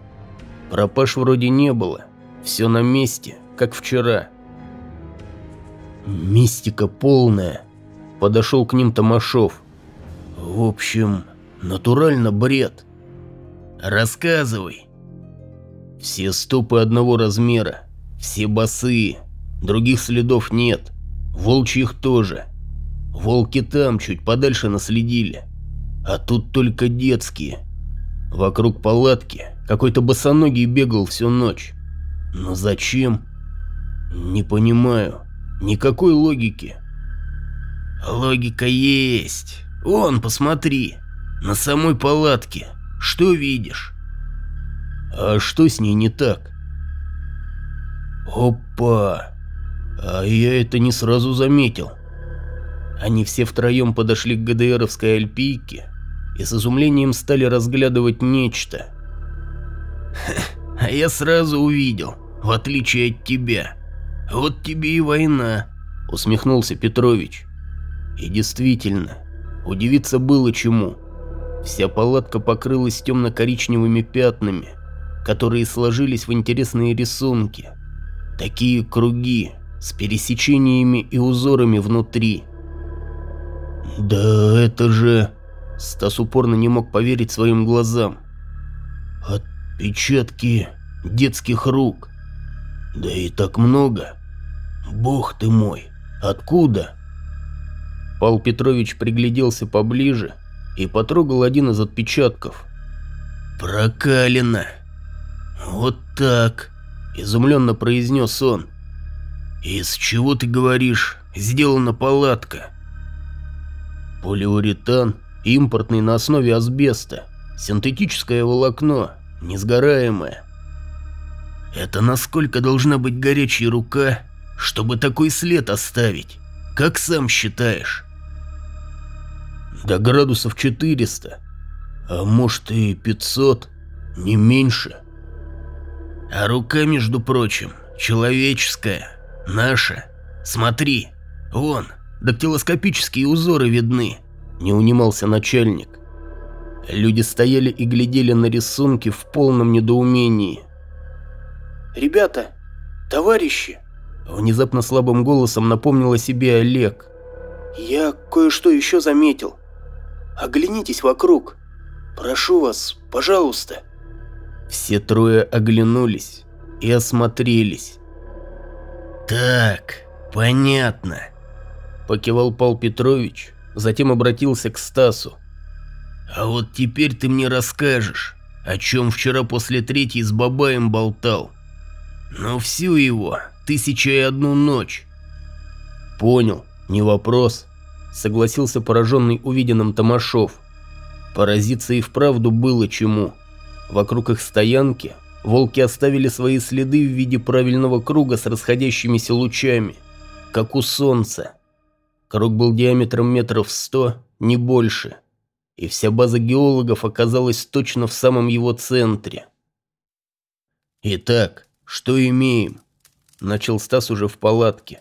Пропаж вроде не было, все на месте, как вчера. Мистика полная, подошел к ним Томашов. В общем, натурально бред. Рассказывай. Все стопы одного размера, все босые, других следов нет, волчьих тоже. Волки там, чуть подальше наследили. А тут только детские. Вокруг палатки какой-то босоногий бегал всю ночь. Но зачем? Не понимаю. Никакой логики. Логика есть. Вон, посмотри. На самой палатке. Что видишь? А что с ней не так? Опа! А я это не сразу заметил. Они все втроем подошли к ГДРовской альпийке и с изумлением стали разглядывать нечто. «А я сразу увидел, в отличие от тебя. Вот тебе и война», — усмехнулся Петрович. И действительно, удивиться было чему. Вся палатка покрылась темно-коричневыми пятнами, которые сложились в интересные рисунки. Такие круги с пересечениями и узорами внутри. «Да это же...» Стас упорно не мог поверить своим глазам. «Отпечатки детских рук. Да и так много. Бог ты мой, откуда?» Пал Петрович пригляделся поближе и потрогал один из отпечатков. «Прокалено. Вот так», — изумленно произнес он. «Из чего ты говоришь, сделана палатка?» Полиуретан, импортный на основе асбеста, синтетическое волокно, несгораемое. Это насколько должна быть горячая рука, чтобы такой след оставить? Как сам считаешь? До градусов 400, а может и 500, не меньше. А рука, между прочим, человеческая, наша. Смотри, вон, Дактилоскопические узоры видны, не унимался начальник. Люди стояли и глядели на рисунки в полном недоумении. «Ребята, товарищи!» Внезапно слабым голосом напомнил о себе Олег. «Я кое-что еще заметил. Оглянитесь вокруг. Прошу вас, пожалуйста». Все трое оглянулись и осмотрелись. «Так, понятно», Покивал Пал Петрович, затем обратился к Стасу. «А вот теперь ты мне расскажешь, о чем вчера после третьей с Бабаем болтал. Но всю его, тысяча и одну ночь». «Понял, не вопрос», — согласился пораженный увиденным Томашов. Поразиться и вправду было чему. Вокруг их стоянки волки оставили свои следы в виде правильного круга с расходящимися лучами, как у солнца. Круг был диаметром метров сто, не больше, и вся база геологов оказалась точно в самом его центре. «Итак, что имеем?» – начал Стас уже в палатке.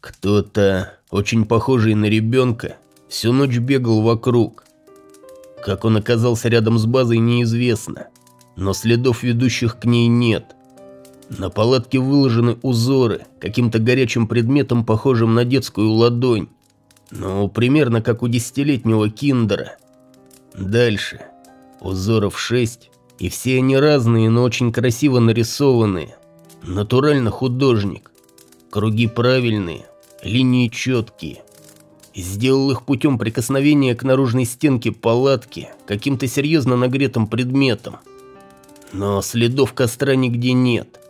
Кто-то, очень похожий на ребенка, всю ночь бегал вокруг. Как он оказался рядом с базой, неизвестно, но следов, ведущих к ней, нет. На палатке выложены узоры, каким-то горячим предметом, похожим на детскую ладонь. Ну, примерно как у десятилетнего киндера. Дальше. Узоров шесть, и все они разные, но очень красиво нарисованные. Натурально художник. Круги правильные, линии четкие. Сделал их путем прикосновения к наружной стенке палатки каким-то серьезно нагретым предметом. Но следов костра нигде нет.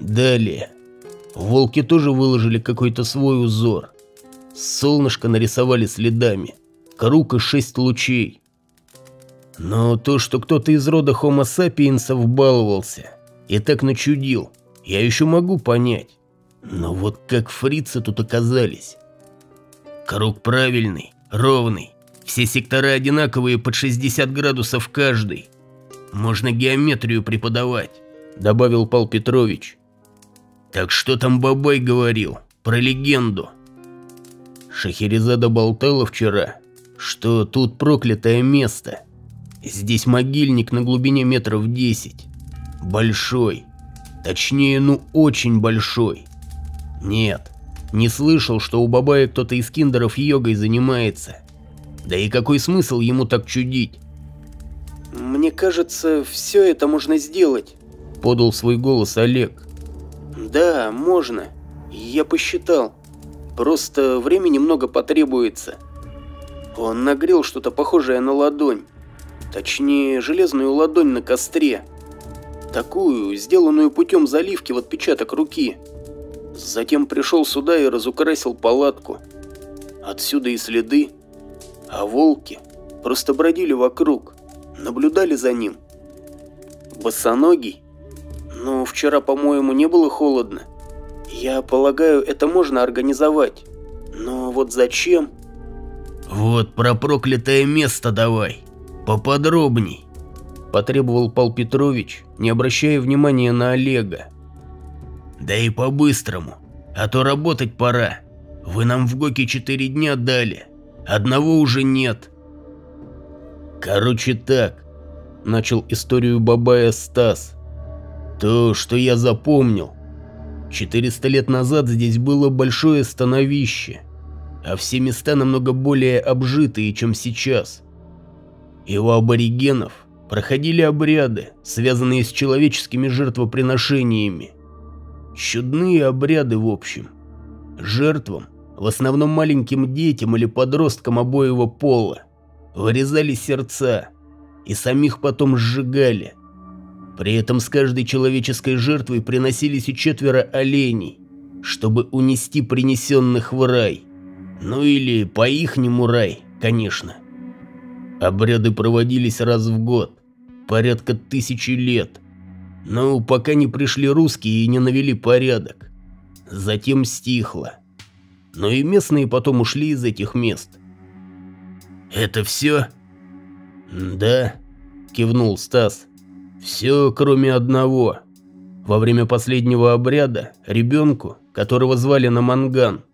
Далее. Волки тоже выложили какой-то свой узор. Солнышко нарисовали следами. Круг и шесть лучей. Но то, что кто-то из рода Homo sapiens баловался и так начудил, я еще могу понять. Но вот как фрицы тут оказались? Круг правильный, ровный. Все сектора одинаковые под 60 градусов каждый. Можно геометрию преподавать, добавил Пал Петрович. Так что там Бабай говорил про легенду? Шахерезада болтала вчера, что тут проклятое место. Здесь могильник на глубине метров 10. Большой. Точнее, ну очень большой. Нет, не слышал, что у Бабая кто-то из киндеров йогой занимается. Да и какой смысл ему так чудить? «Мне кажется, все это можно сделать», — подал свой голос Олег. «Да, можно. Я посчитал. Просто времени много потребуется. Он нагрел что-то похожее на ладонь. Точнее, железную ладонь на костре. Такую, сделанную путем заливки в отпечаток руки. Затем пришел сюда и разукрасил палатку. Отсюда и следы. А волки просто бродили вокруг, наблюдали за ним. Босоногий но вчера, по-моему, не было холодно. Я полагаю, это можно организовать. Но вот зачем? Вот про проклятое место давай. Поподробней. Потребовал Пал Петрович, не обращая внимания на Олега. Да и по-быстрому, а то работать пора. Вы нам в ГОКе четыре дня дали, одного уже нет. Короче так, начал историю Бабая Стас. То, что я запомнил. 400 лет назад здесь было большое становище, а все места намного более обжитые, чем сейчас. И у аборигенов проходили обряды, связанные с человеческими жертвоприношениями. Чудные обряды в общем. Жертвам, в основном маленьким детям или подросткам обоего пола, вырезали сердца и самих потом сжигали – при этом с каждой человеческой жертвой приносились и четверо оленей, чтобы унести принесенных в рай. Ну или по-ихнему рай, конечно. Обряды проводились раз в год, порядка тысячи лет. Но пока не пришли русские и не навели порядок. Затем стихло. Но и местные потом ушли из этих мест. «Это все?» «Да», — кивнул Стас. Все, кроме одного. Во время последнего обряда ребенку, которого звали на манган,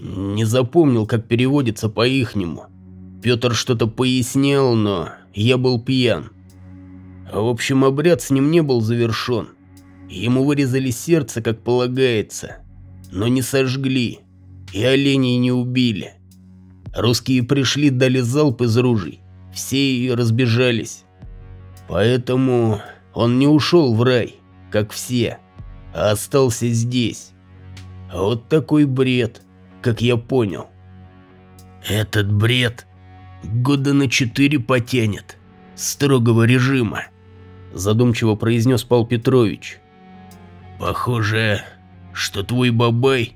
не запомнил, как переводится по-ихнему. Петр что-то пояснял, но я был пьян. В общем, обряд с ним не был завершен. Ему вырезали сердце, как полагается, но не сожгли, и оленей не убили. Русские пришли, дали залп из ружей, все и разбежались. Поэтому он не ушел в рай, как все, а остался здесь. Вот такой бред, как я понял. Этот бред года на четыре потянет строгого режима, задумчиво произнес Пал Петрович. Похоже, что твой бабай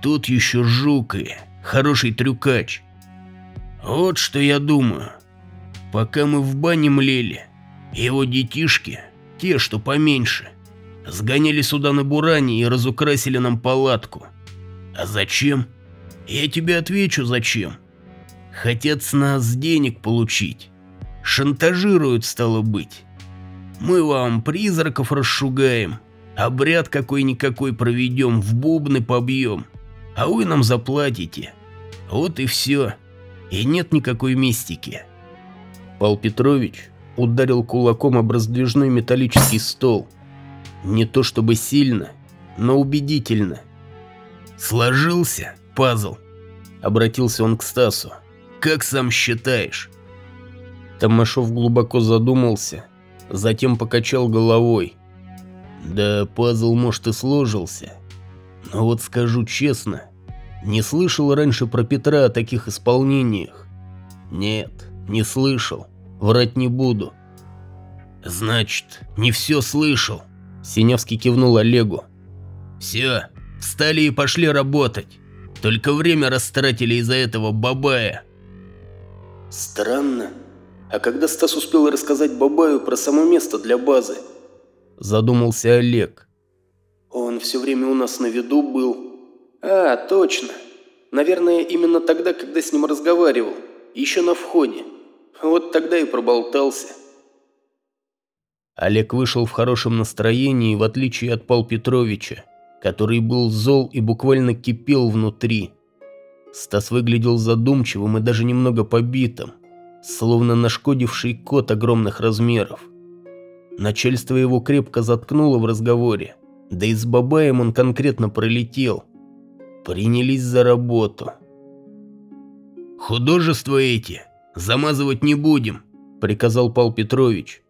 тут еще жук и хороший трюкач. Вот что я думаю. Пока мы в бане млели, его детишки, те, что поменьше, сгоняли сюда на буране и разукрасили нам палатку. А зачем? Я тебе отвечу, зачем. Хотят с нас денег получить. Шантажируют, стало быть. Мы вам призраков расшугаем, обряд какой-никакой проведем, в бубны побьем. а вы нам заплатите. Вот и все. И нет никакой мистики. Пал Петрович ударил кулаком об раздвижной металлический стол. Не то чтобы сильно, но убедительно. «Сложился пазл?» — обратился он к Стасу. «Как сам считаешь?» Тамашов глубоко задумался, затем покачал головой. «Да пазл, может, и сложился. Но вот скажу честно, не слышал раньше про Петра о таких исполнениях. Нет, не слышал. Врать не буду». «Значит, не все слышал?» Синявский кивнул Олегу. «Все, встали и пошли работать. Только время растратили из-за этого бабая». «Странно. А когда Стас успел рассказать Бабаю про само место для базы?» Задумался Олег. «Он все время у нас на виду был. А, точно. Наверное, именно тогда, когда с ним разговаривал. Еще на входе. Вот тогда и проболтался». Олег вышел в хорошем настроении, в отличие от Пал Петровича, который был зол и буквально кипел внутри. Стас выглядел задумчивым и даже немного побитым, словно нашкодивший кот огромных размеров. Начальство его крепко заткнуло в разговоре, да и с Бабаем он конкретно пролетел. Принялись за работу. «Художества эти замазывать не будем», — приказал Пал Петрович.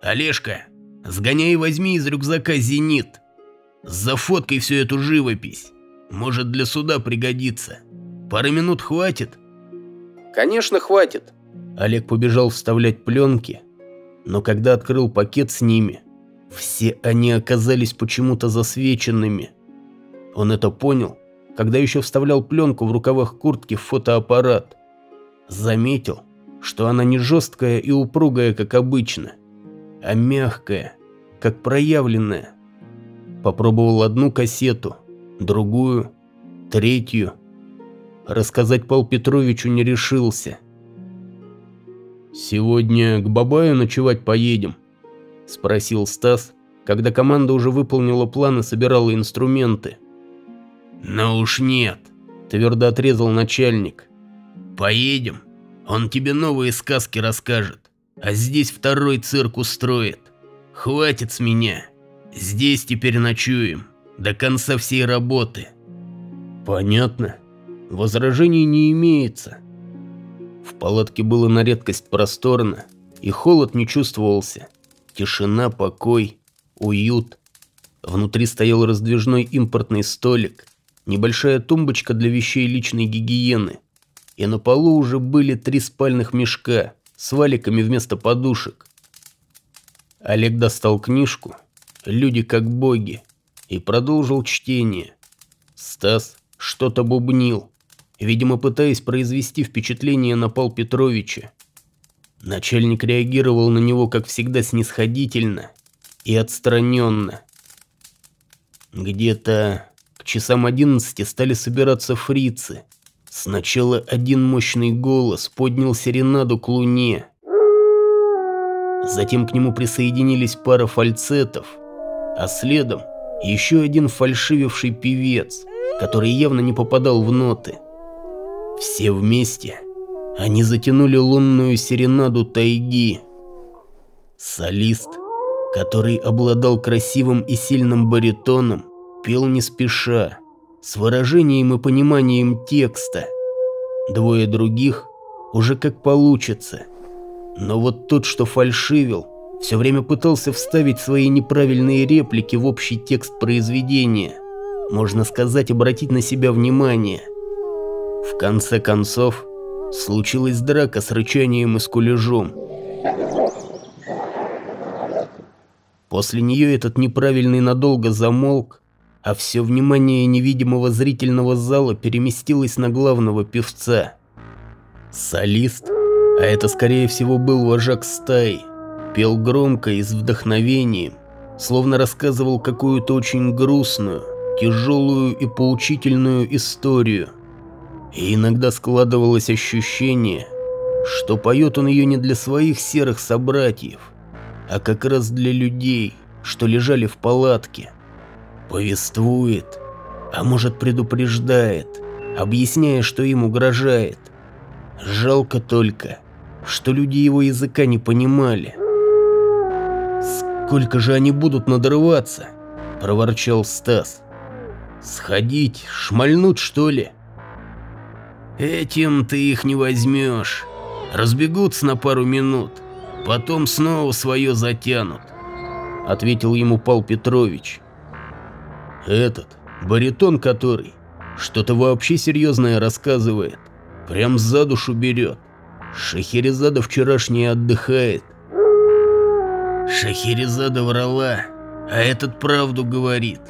«Олежка, сгоняй и возьми из рюкзака «Зенит». Зафоткай всю эту живопись. Может, для суда пригодится. Пары минут хватит?» «Конечно, хватит». Олег побежал вставлять пленки, но когда открыл пакет с ними, все они оказались почему-то засвеченными. Он это понял, когда еще вставлял пленку в рукавах куртки в фотоаппарат. Заметил, что она не жесткая и упругая, как обычно, а мягкая, как проявленная. Попробовал одну кассету, другую, третью. Рассказать Пал Петровичу не решился. «Сегодня к Бабаю ночевать поедем?» – спросил Стас, когда команда уже выполнила план и собирала инструменты. «Ну уж нет», – твердо отрезал начальник. «Поедем, он тебе новые сказки расскажет а здесь второй цирк устроит. Хватит с меня. Здесь теперь ночуем. До конца всей работы. Понятно. Возражений не имеется. В палатке было на редкость просторно, и холод не чувствовался. Тишина, покой, уют. Внутри стоял раздвижной импортный столик, небольшая тумбочка для вещей личной гигиены, и на полу уже были три спальных мешка – с валиками вместо подушек. Олег достал книжку «Люди как боги» и продолжил чтение. Стас что-то бубнил, видимо, пытаясь произвести впечатление на Пал Петровича. Начальник реагировал на него, как всегда, снисходительно и отстраненно. Где-то к часам одиннадцати стали собираться фрицы – Сначала один мощный голос поднял серенаду к луне. Затем к нему присоединились пара фальцетов, а следом еще один фальшививший певец, который явно не попадал в ноты. Все вместе они затянули лунную серенаду тайги. Солист, который обладал красивым и сильным баритоном, пел не спеша, с выражением и пониманием текста. Двое других уже как получится. Но вот тот, что фальшивил, все время пытался вставить свои неправильные реплики в общий текст произведения. Можно сказать, обратить на себя внимание. В конце концов, случилась драка с рычанием и скулежом. После нее этот неправильный надолго замолк, а все внимание невидимого зрительного зала переместилось на главного певца. Солист, а это скорее всего был вожак стаи, пел громко и с вдохновением, словно рассказывал какую-то очень грустную, тяжелую и поучительную историю. И иногда складывалось ощущение, что поет он ее не для своих серых собратьев, а как раз для людей, что лежали в палатке повествует, А может предупреждает, объясняя, что им угрожает. Жалко только, что люди его языка не понимали. «Сколько же они будут надрываться?» – проворчал Стас. «Сходить, шмальнуть, что ли?» «Этим ты их не возьмешь. Разбегутся на пару минут, потом снова свое затянут», – ответил ему Пал Петрович. «Этот, баритон который, что-то вообще серьезное рассказывает, прям за душу берет. Шахерезада вчерашняя отдыхает». Шахерезада врала, а этот правду говорит.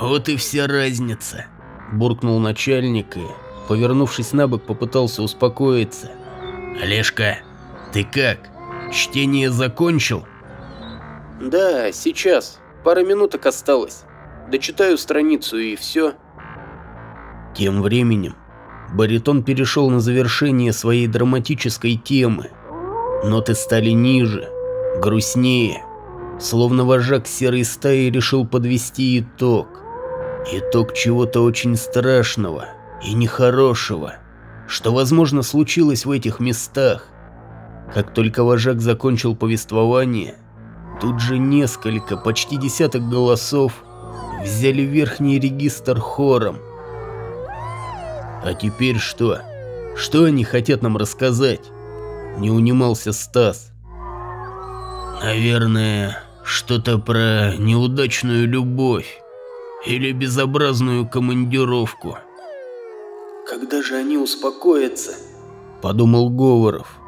Вот и вся разница, буркнул начальник и, повернувшись на бок, попытался успокоиться. Олежка, ты как? Чтение закончил? Да, сейчас. Пара минуток осталось. Дочитаю страницу и все. Тем временем баритон перешел на завершение своей драматической темы. Ноты стали ниже, грустнее, словно вожак серой стаи решил подвести итог. Итог чего-то очень страшного и нехорошего, что, возможно, случилось в этих местах. Как только вожак закончил повествование, тут же несколько, почти десяток голосов взяли верхний регистр хором. А теперь что? Что они хотят нам рассказать? Не унимался Стас. Наверное, что-то про неудачную любовь или безобразную командировку. Когда же они успокоятся? Подумал Говоров.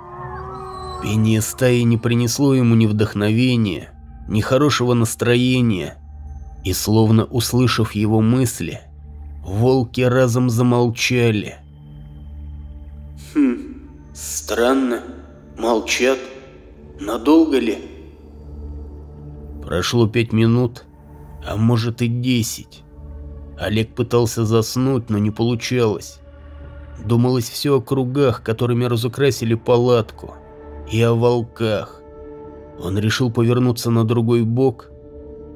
Пение стаи не принесло ему ни вдохновения, ни хорошего настроения, и словно услышав его мысли, волки разом замолчали. Хм, странно, молчат. Надолго ли? Прошло пять минут, а может и десять. Олег пытался заснуть, но не получалось. Думалось все о кругах, которыми разукрасили палатку, и о волках. Он решил повернуться на другой бок,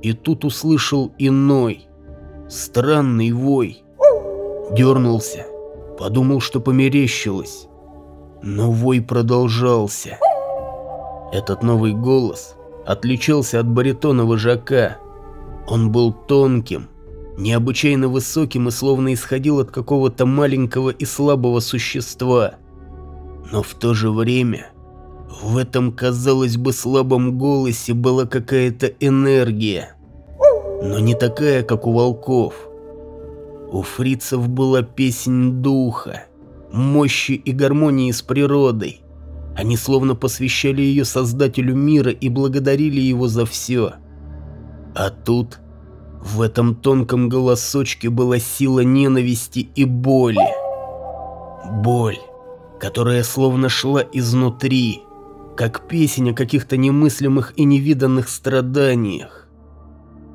и тут услышал иной, странный вой. Дернулся, подумал, что померещилось, но вой продолжался. Этот новый голос отличался от баритона вожака. Он был тонким, необычайно высоким и словно исходил от какого-то маленького и слабого существа. Но в то же время в этом, казалось бы, слабом голосе была какая-то энергия. Но не такая, как у волков. У фрицев была песнь духа, мощи и гармонии с природой. Они словно посвящали ее создателю мира и благодарили его за все. А тут, в этом тонком голосочке была сила ненависти и боли. Боль, которая словно шла изнутри, как песня о каких-то немыслимых и невиданных страданиях.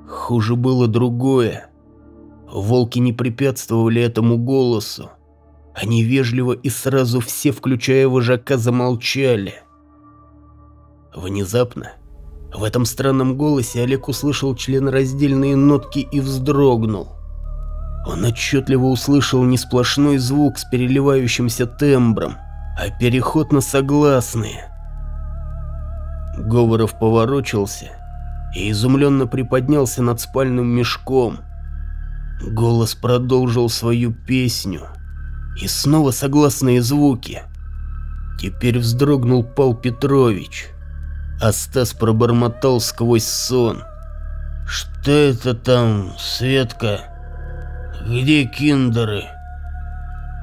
Хуже было другое. Волки не препятствовали этому голосу. Они вежливо и сразу все, включая вожака, замолчали. Внезапно в этом странном голосе Олег услышал членораздельные нотки и вздрогнул. Он отчетливо услышал не сплошной звук с переливающимся тембром, а переход на согласные. Говоров поворочился и изумленно приподнялся над спальным мешком. Голос продолжил свою песню – и снова согласные звуки. Теперь вздрогнул Пал Петрович. А Стас пробормотал сквозь сон. «Что это там, Светка? Где киндеры?»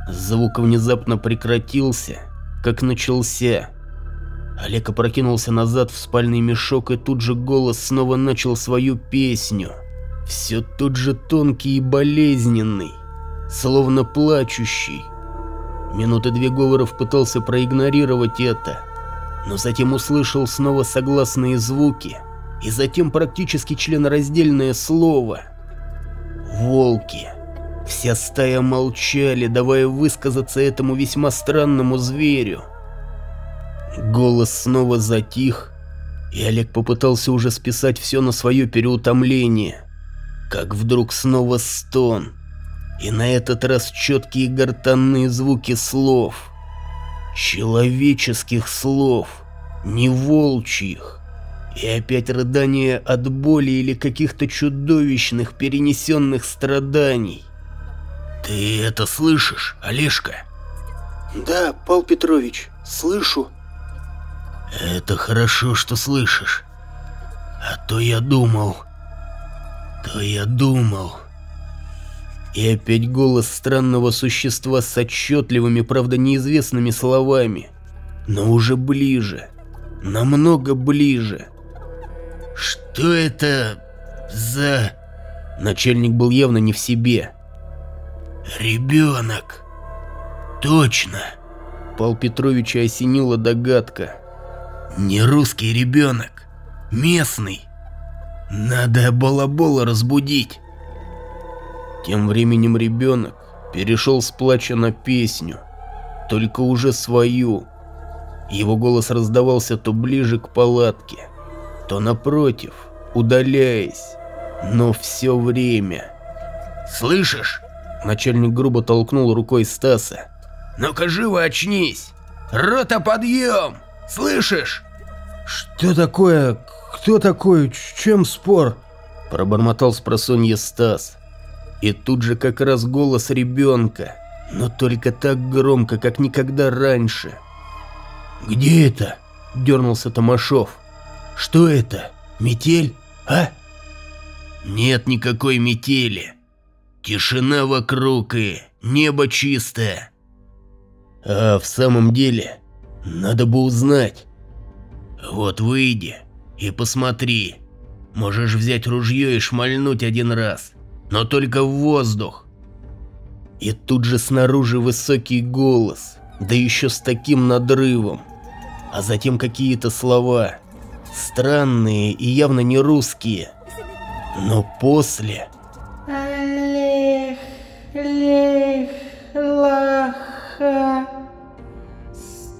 Звук внезапно прекратился, как начался. Олег опрокинулся назад в спальный мешок, и тут же голос снова начал свою песню. Все тот же тонкий и болезненный словно плачущий. Минуты две Говоров пытался проигнорировать это, но затем услышал снова согласные звуки и затем практически членораздельное слово. Волки. Вся стая молчали, давая высказаться этому весьма странному зверю. Голос снова затих, и Олег попытался уже списать все на свое переутомление. Как вдруг снова стон – И на этот раз четкие гортанные звуки слов. Человеческих слов, не волчьих. И опять рыдание от боли или каких-то чудовищных перенесенных страданий. «Ты это слышишь, Олежка?» «Да, Пал Петрович, слышу». «Это хорошо, что слышишь. А то я думал... То я думал...» И опять голос странного существа с отчетливыми, правда неизвестными словами. Но уже ближе. Намного ближе. «Что это за...» Начальник был явно не в себе. «Ребенок. Точно!» Пал Петровича осенила догадка. «Не русский ребенок. Местный. Надо балабола разбудить». Тем временем ребенок перешел с плача на песню, только уже свою. Его голос раздавался то ближе к палатке, то напротив, удаляясь, но все время. «Слышишь?» Начальник грубо толкнул рукой Стаса. «Ну-ка живо очнись! Рота, подъем! Слышишь?» «Что такое? Кто такой? Чем спор?» Пробормотал с просонья Стас. И тут же как раз голос ребенка, но только так громко, как никогда раньше. «Где это?» – дернулся Томашов. «Что это? Метель? А?» «Нет никакой метели. Тишина вокруг и небо чистое. А в самом деле, надо бы узнать. Вот выйди и посмотри. Можешь взять ружье и шмальнуть один раз но только в воздух. И тут же снаружи высокий голос, да еще с таким надрывом. А затем какие-то слова, странные и явно не русские. Но после...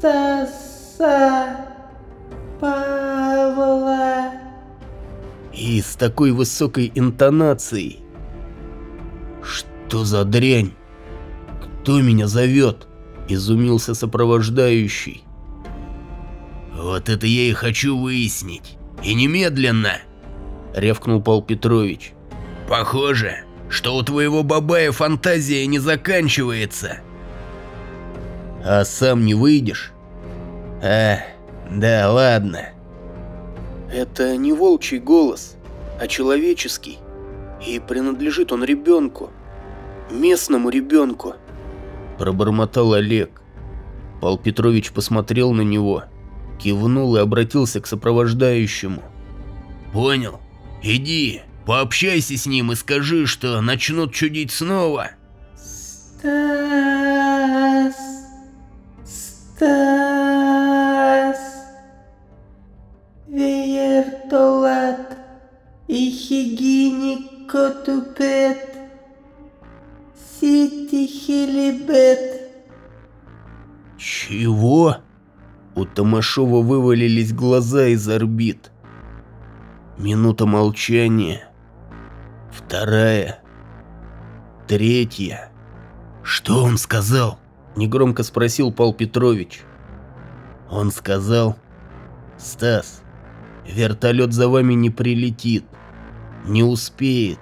Стаса, Павла. И с такой высокой интонацией, «Что за дрянь? Кто меня зовет?» – изумился сопровождающий. «Вот это я и хочу выяснить. И немедленно!» – рявкнул Пал Петрович. «Похоже, что у твоего бабая фантазия не заканчивается». «А сам не выйдешь?» «А, да ладно». «Это не волчий голос, а человеческий, и принадлежит он ребенку местному ребенку. Пробормотал Олег. Пал Петрович посмотрел на него, кивнул и обратился к сопровождающему. «Понял. Иди, пообщайся с ним и скажи, что начнут чудить снова». Стас, Стас, Веертолат, Ихигини Котупет. Сити Хилибет. Чего? У Томашова вывалились глаза из орбит. Минута молчания. Вторая. Третья. Что он сказал? Негромко спросил Пал Петрович. Он сказал, Стас, вертолет за вами не прилетит, не успеет.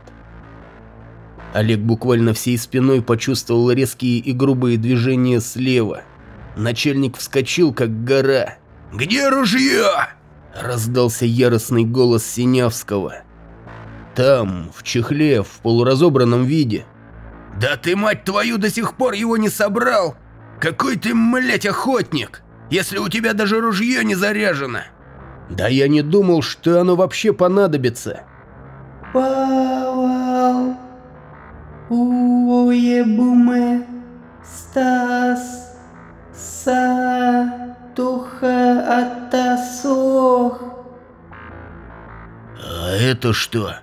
Олег буквально всей спиной почувствовал резкие и грубые движения слева. Начальник вскочил, как гора. «Где ружье?» – раздался яростный голос Синявского. Там, в чехле, в полуразобранном виде. «Да ты, мать твою, до сих пор его не собрал! Какой ты, млять, охотник, если у тебя даже ружье не заряжено!» «Да я не думал, что оно вообще понадобится!» Павал. Уебуме, Стас, Са, Туха, Атасох. «А это что?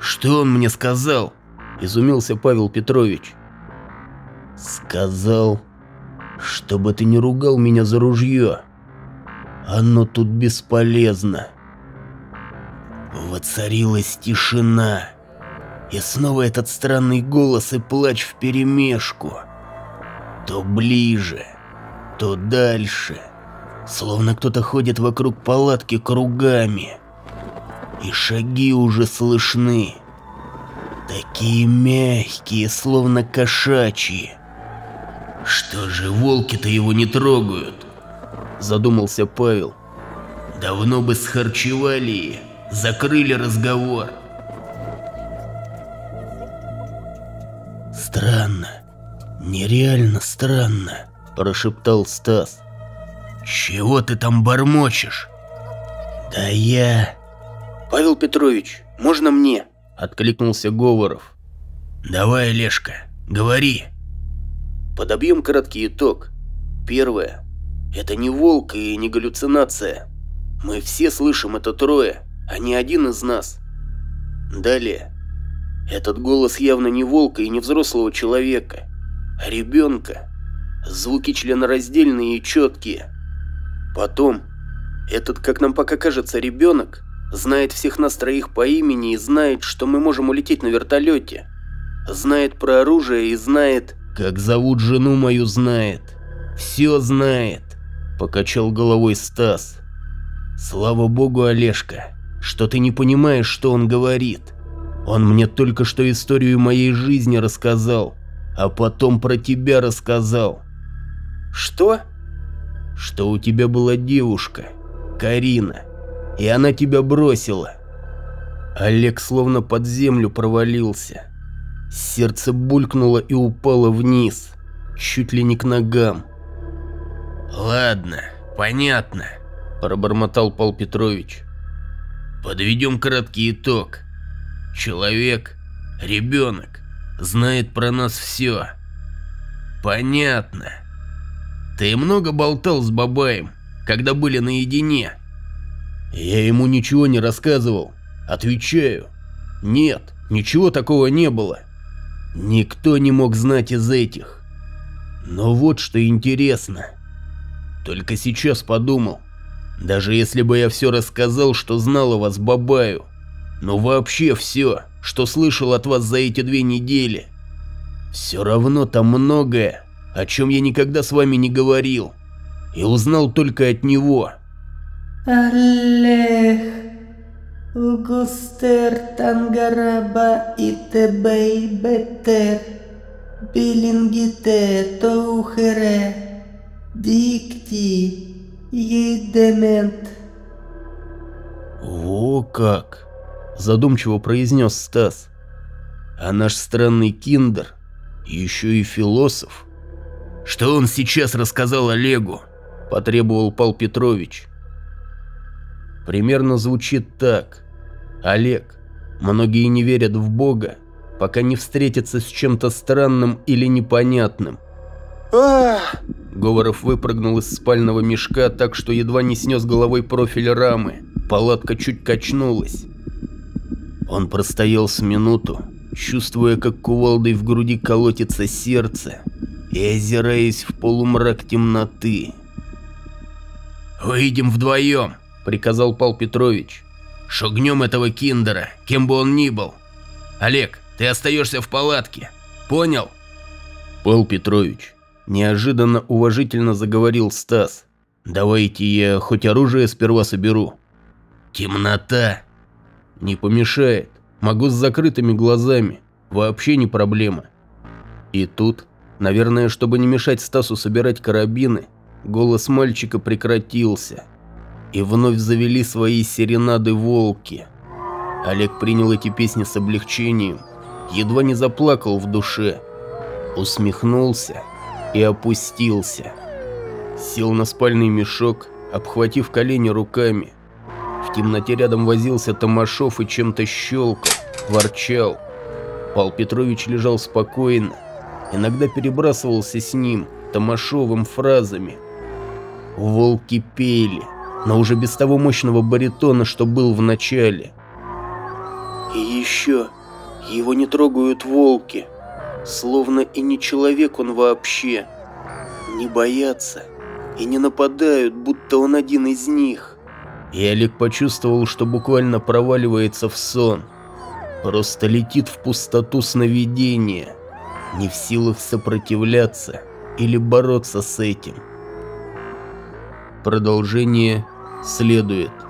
Что он мне сказал?» – изумился Павел Петрович. «Сказал, чтобы ты не ругал меня за ружье. Оно тут бесполезно». Воцарилась тишина. И снова этот странный голос и плач вперемешку. То ближе, то дальше. Словно кто-то ходит вокруг палатки кругами. И шаги уже слышны. Такие мягкие, словно кошачьи. Что же волки-то его не трогают? Задумался Павел. Давно бы схарчевали, закрыли разговор. Странно, нереально странно, прошептал Стас. Чего ты там бормочешь? Да я... Павел Петрович, можно мне? Откликнулся Говоров. Давай, Лешка, говори. Подобьем краткий итог. Первое. Это не волк и не галлюцинация. Мы все слышим это трое, а не один из нас. Далее. Этот голос явно не волка и не взрослого человека, а ребенка. Звуки членораздельные и четкие. Потом, этот, как нам пока кажется, ребенок, знает всех нас троих по имени и знает, что мы можем улететь на вертолете. Знает про оружие и знает... Как зовут жену мою знает. Все знает. Покачал головой Стас. Слава богу, Олежка, что ты не понимаешь, что он говорит. Он мне только что историю моей жизни рассказал, а потом про тебя рассказал. Что? Что у тебя была девушка, Карина, и она тебя бросила. Олег словно под землю провалился. Сердце булькнуло и упало вниз, чуть ли не к ногам. «Ладно, понятно», – пробормотал Пал Петрович. «Подведем краткий итог. Человек, ребенок, знает про нас все. Понятно. Ты много болтал с Бабаем, когда были наедине?» «Я ему ничего не рассказывал. Отвечаю. Нет, ничего такого не было. Никто не мог знать из этих. Но вот что интересно. Только сейчас подумал. Даже если бы я все рассказал, что знал о вас Бабаю, но вообще все, что слышал от вас за эти две недели, все равно там многое, о чем я никогда с вами не говорил, и узнал только от него. Олег, Угустер Тангараба и Тебей Бетер, Билингите Тоухере, Дикти, Едемент. Во как! Задумчиво произнес Стас. А наш странный киндер еще и философ. Что он сейчас рассказал Олегу? Потребовал Пал Петрович. Примерно звучит так. Олег, многие не верят в Бога, пока не встретятся с чем-то странным или непонятным. Говоров выпрыгнул из спального мешка так, что едва не снес головой профиль рамы. Палатка чуть качнулась. Он простоял с минуту, чувствуя, как кувалдой в груди колотится сердце, и озираясь в полумрак темноты. «Выйдем вдвоем», — приказал Пал Петрович. «Шугнем этого киндера, кем бы он ни был. Олег, ты остаешься в палатке. Понял?» «Пал Петрович», — неожиданно уважительно заговорил Стас. «Давайте я хоть оружие сперва соберу». «Темнота», не помешает. Могу с закрытыми глазами. Вообще не проблема. И тут, наверное, чтобы не мешать Стасу собирать карабины, голос мальчика прекратился. И вновь завели свои серенады волки. Олег принял эти песни с облегчением, едва не заплакал в душе, усмехнулся и опустился. Сел на спальный мешок, обхватив колени руками, в темноте рядом возился Томашов и чем-то щелкал, ворчал. Пал Петрович лежал спокойно, иногда перебрасывался с ним, Томашовым, фразами. Волки пели, но уже без того мощного баритона, что был в начале. И еще, его не трогают волки, словно и не человек он вообще. Не боятся и не нападают, будто он один из них. И Олег почувствовал, что буквально проваливается в сон. просто летит в пустоту сновидения, не в силах сопротивляться или бороться с этим. Продолжение следует.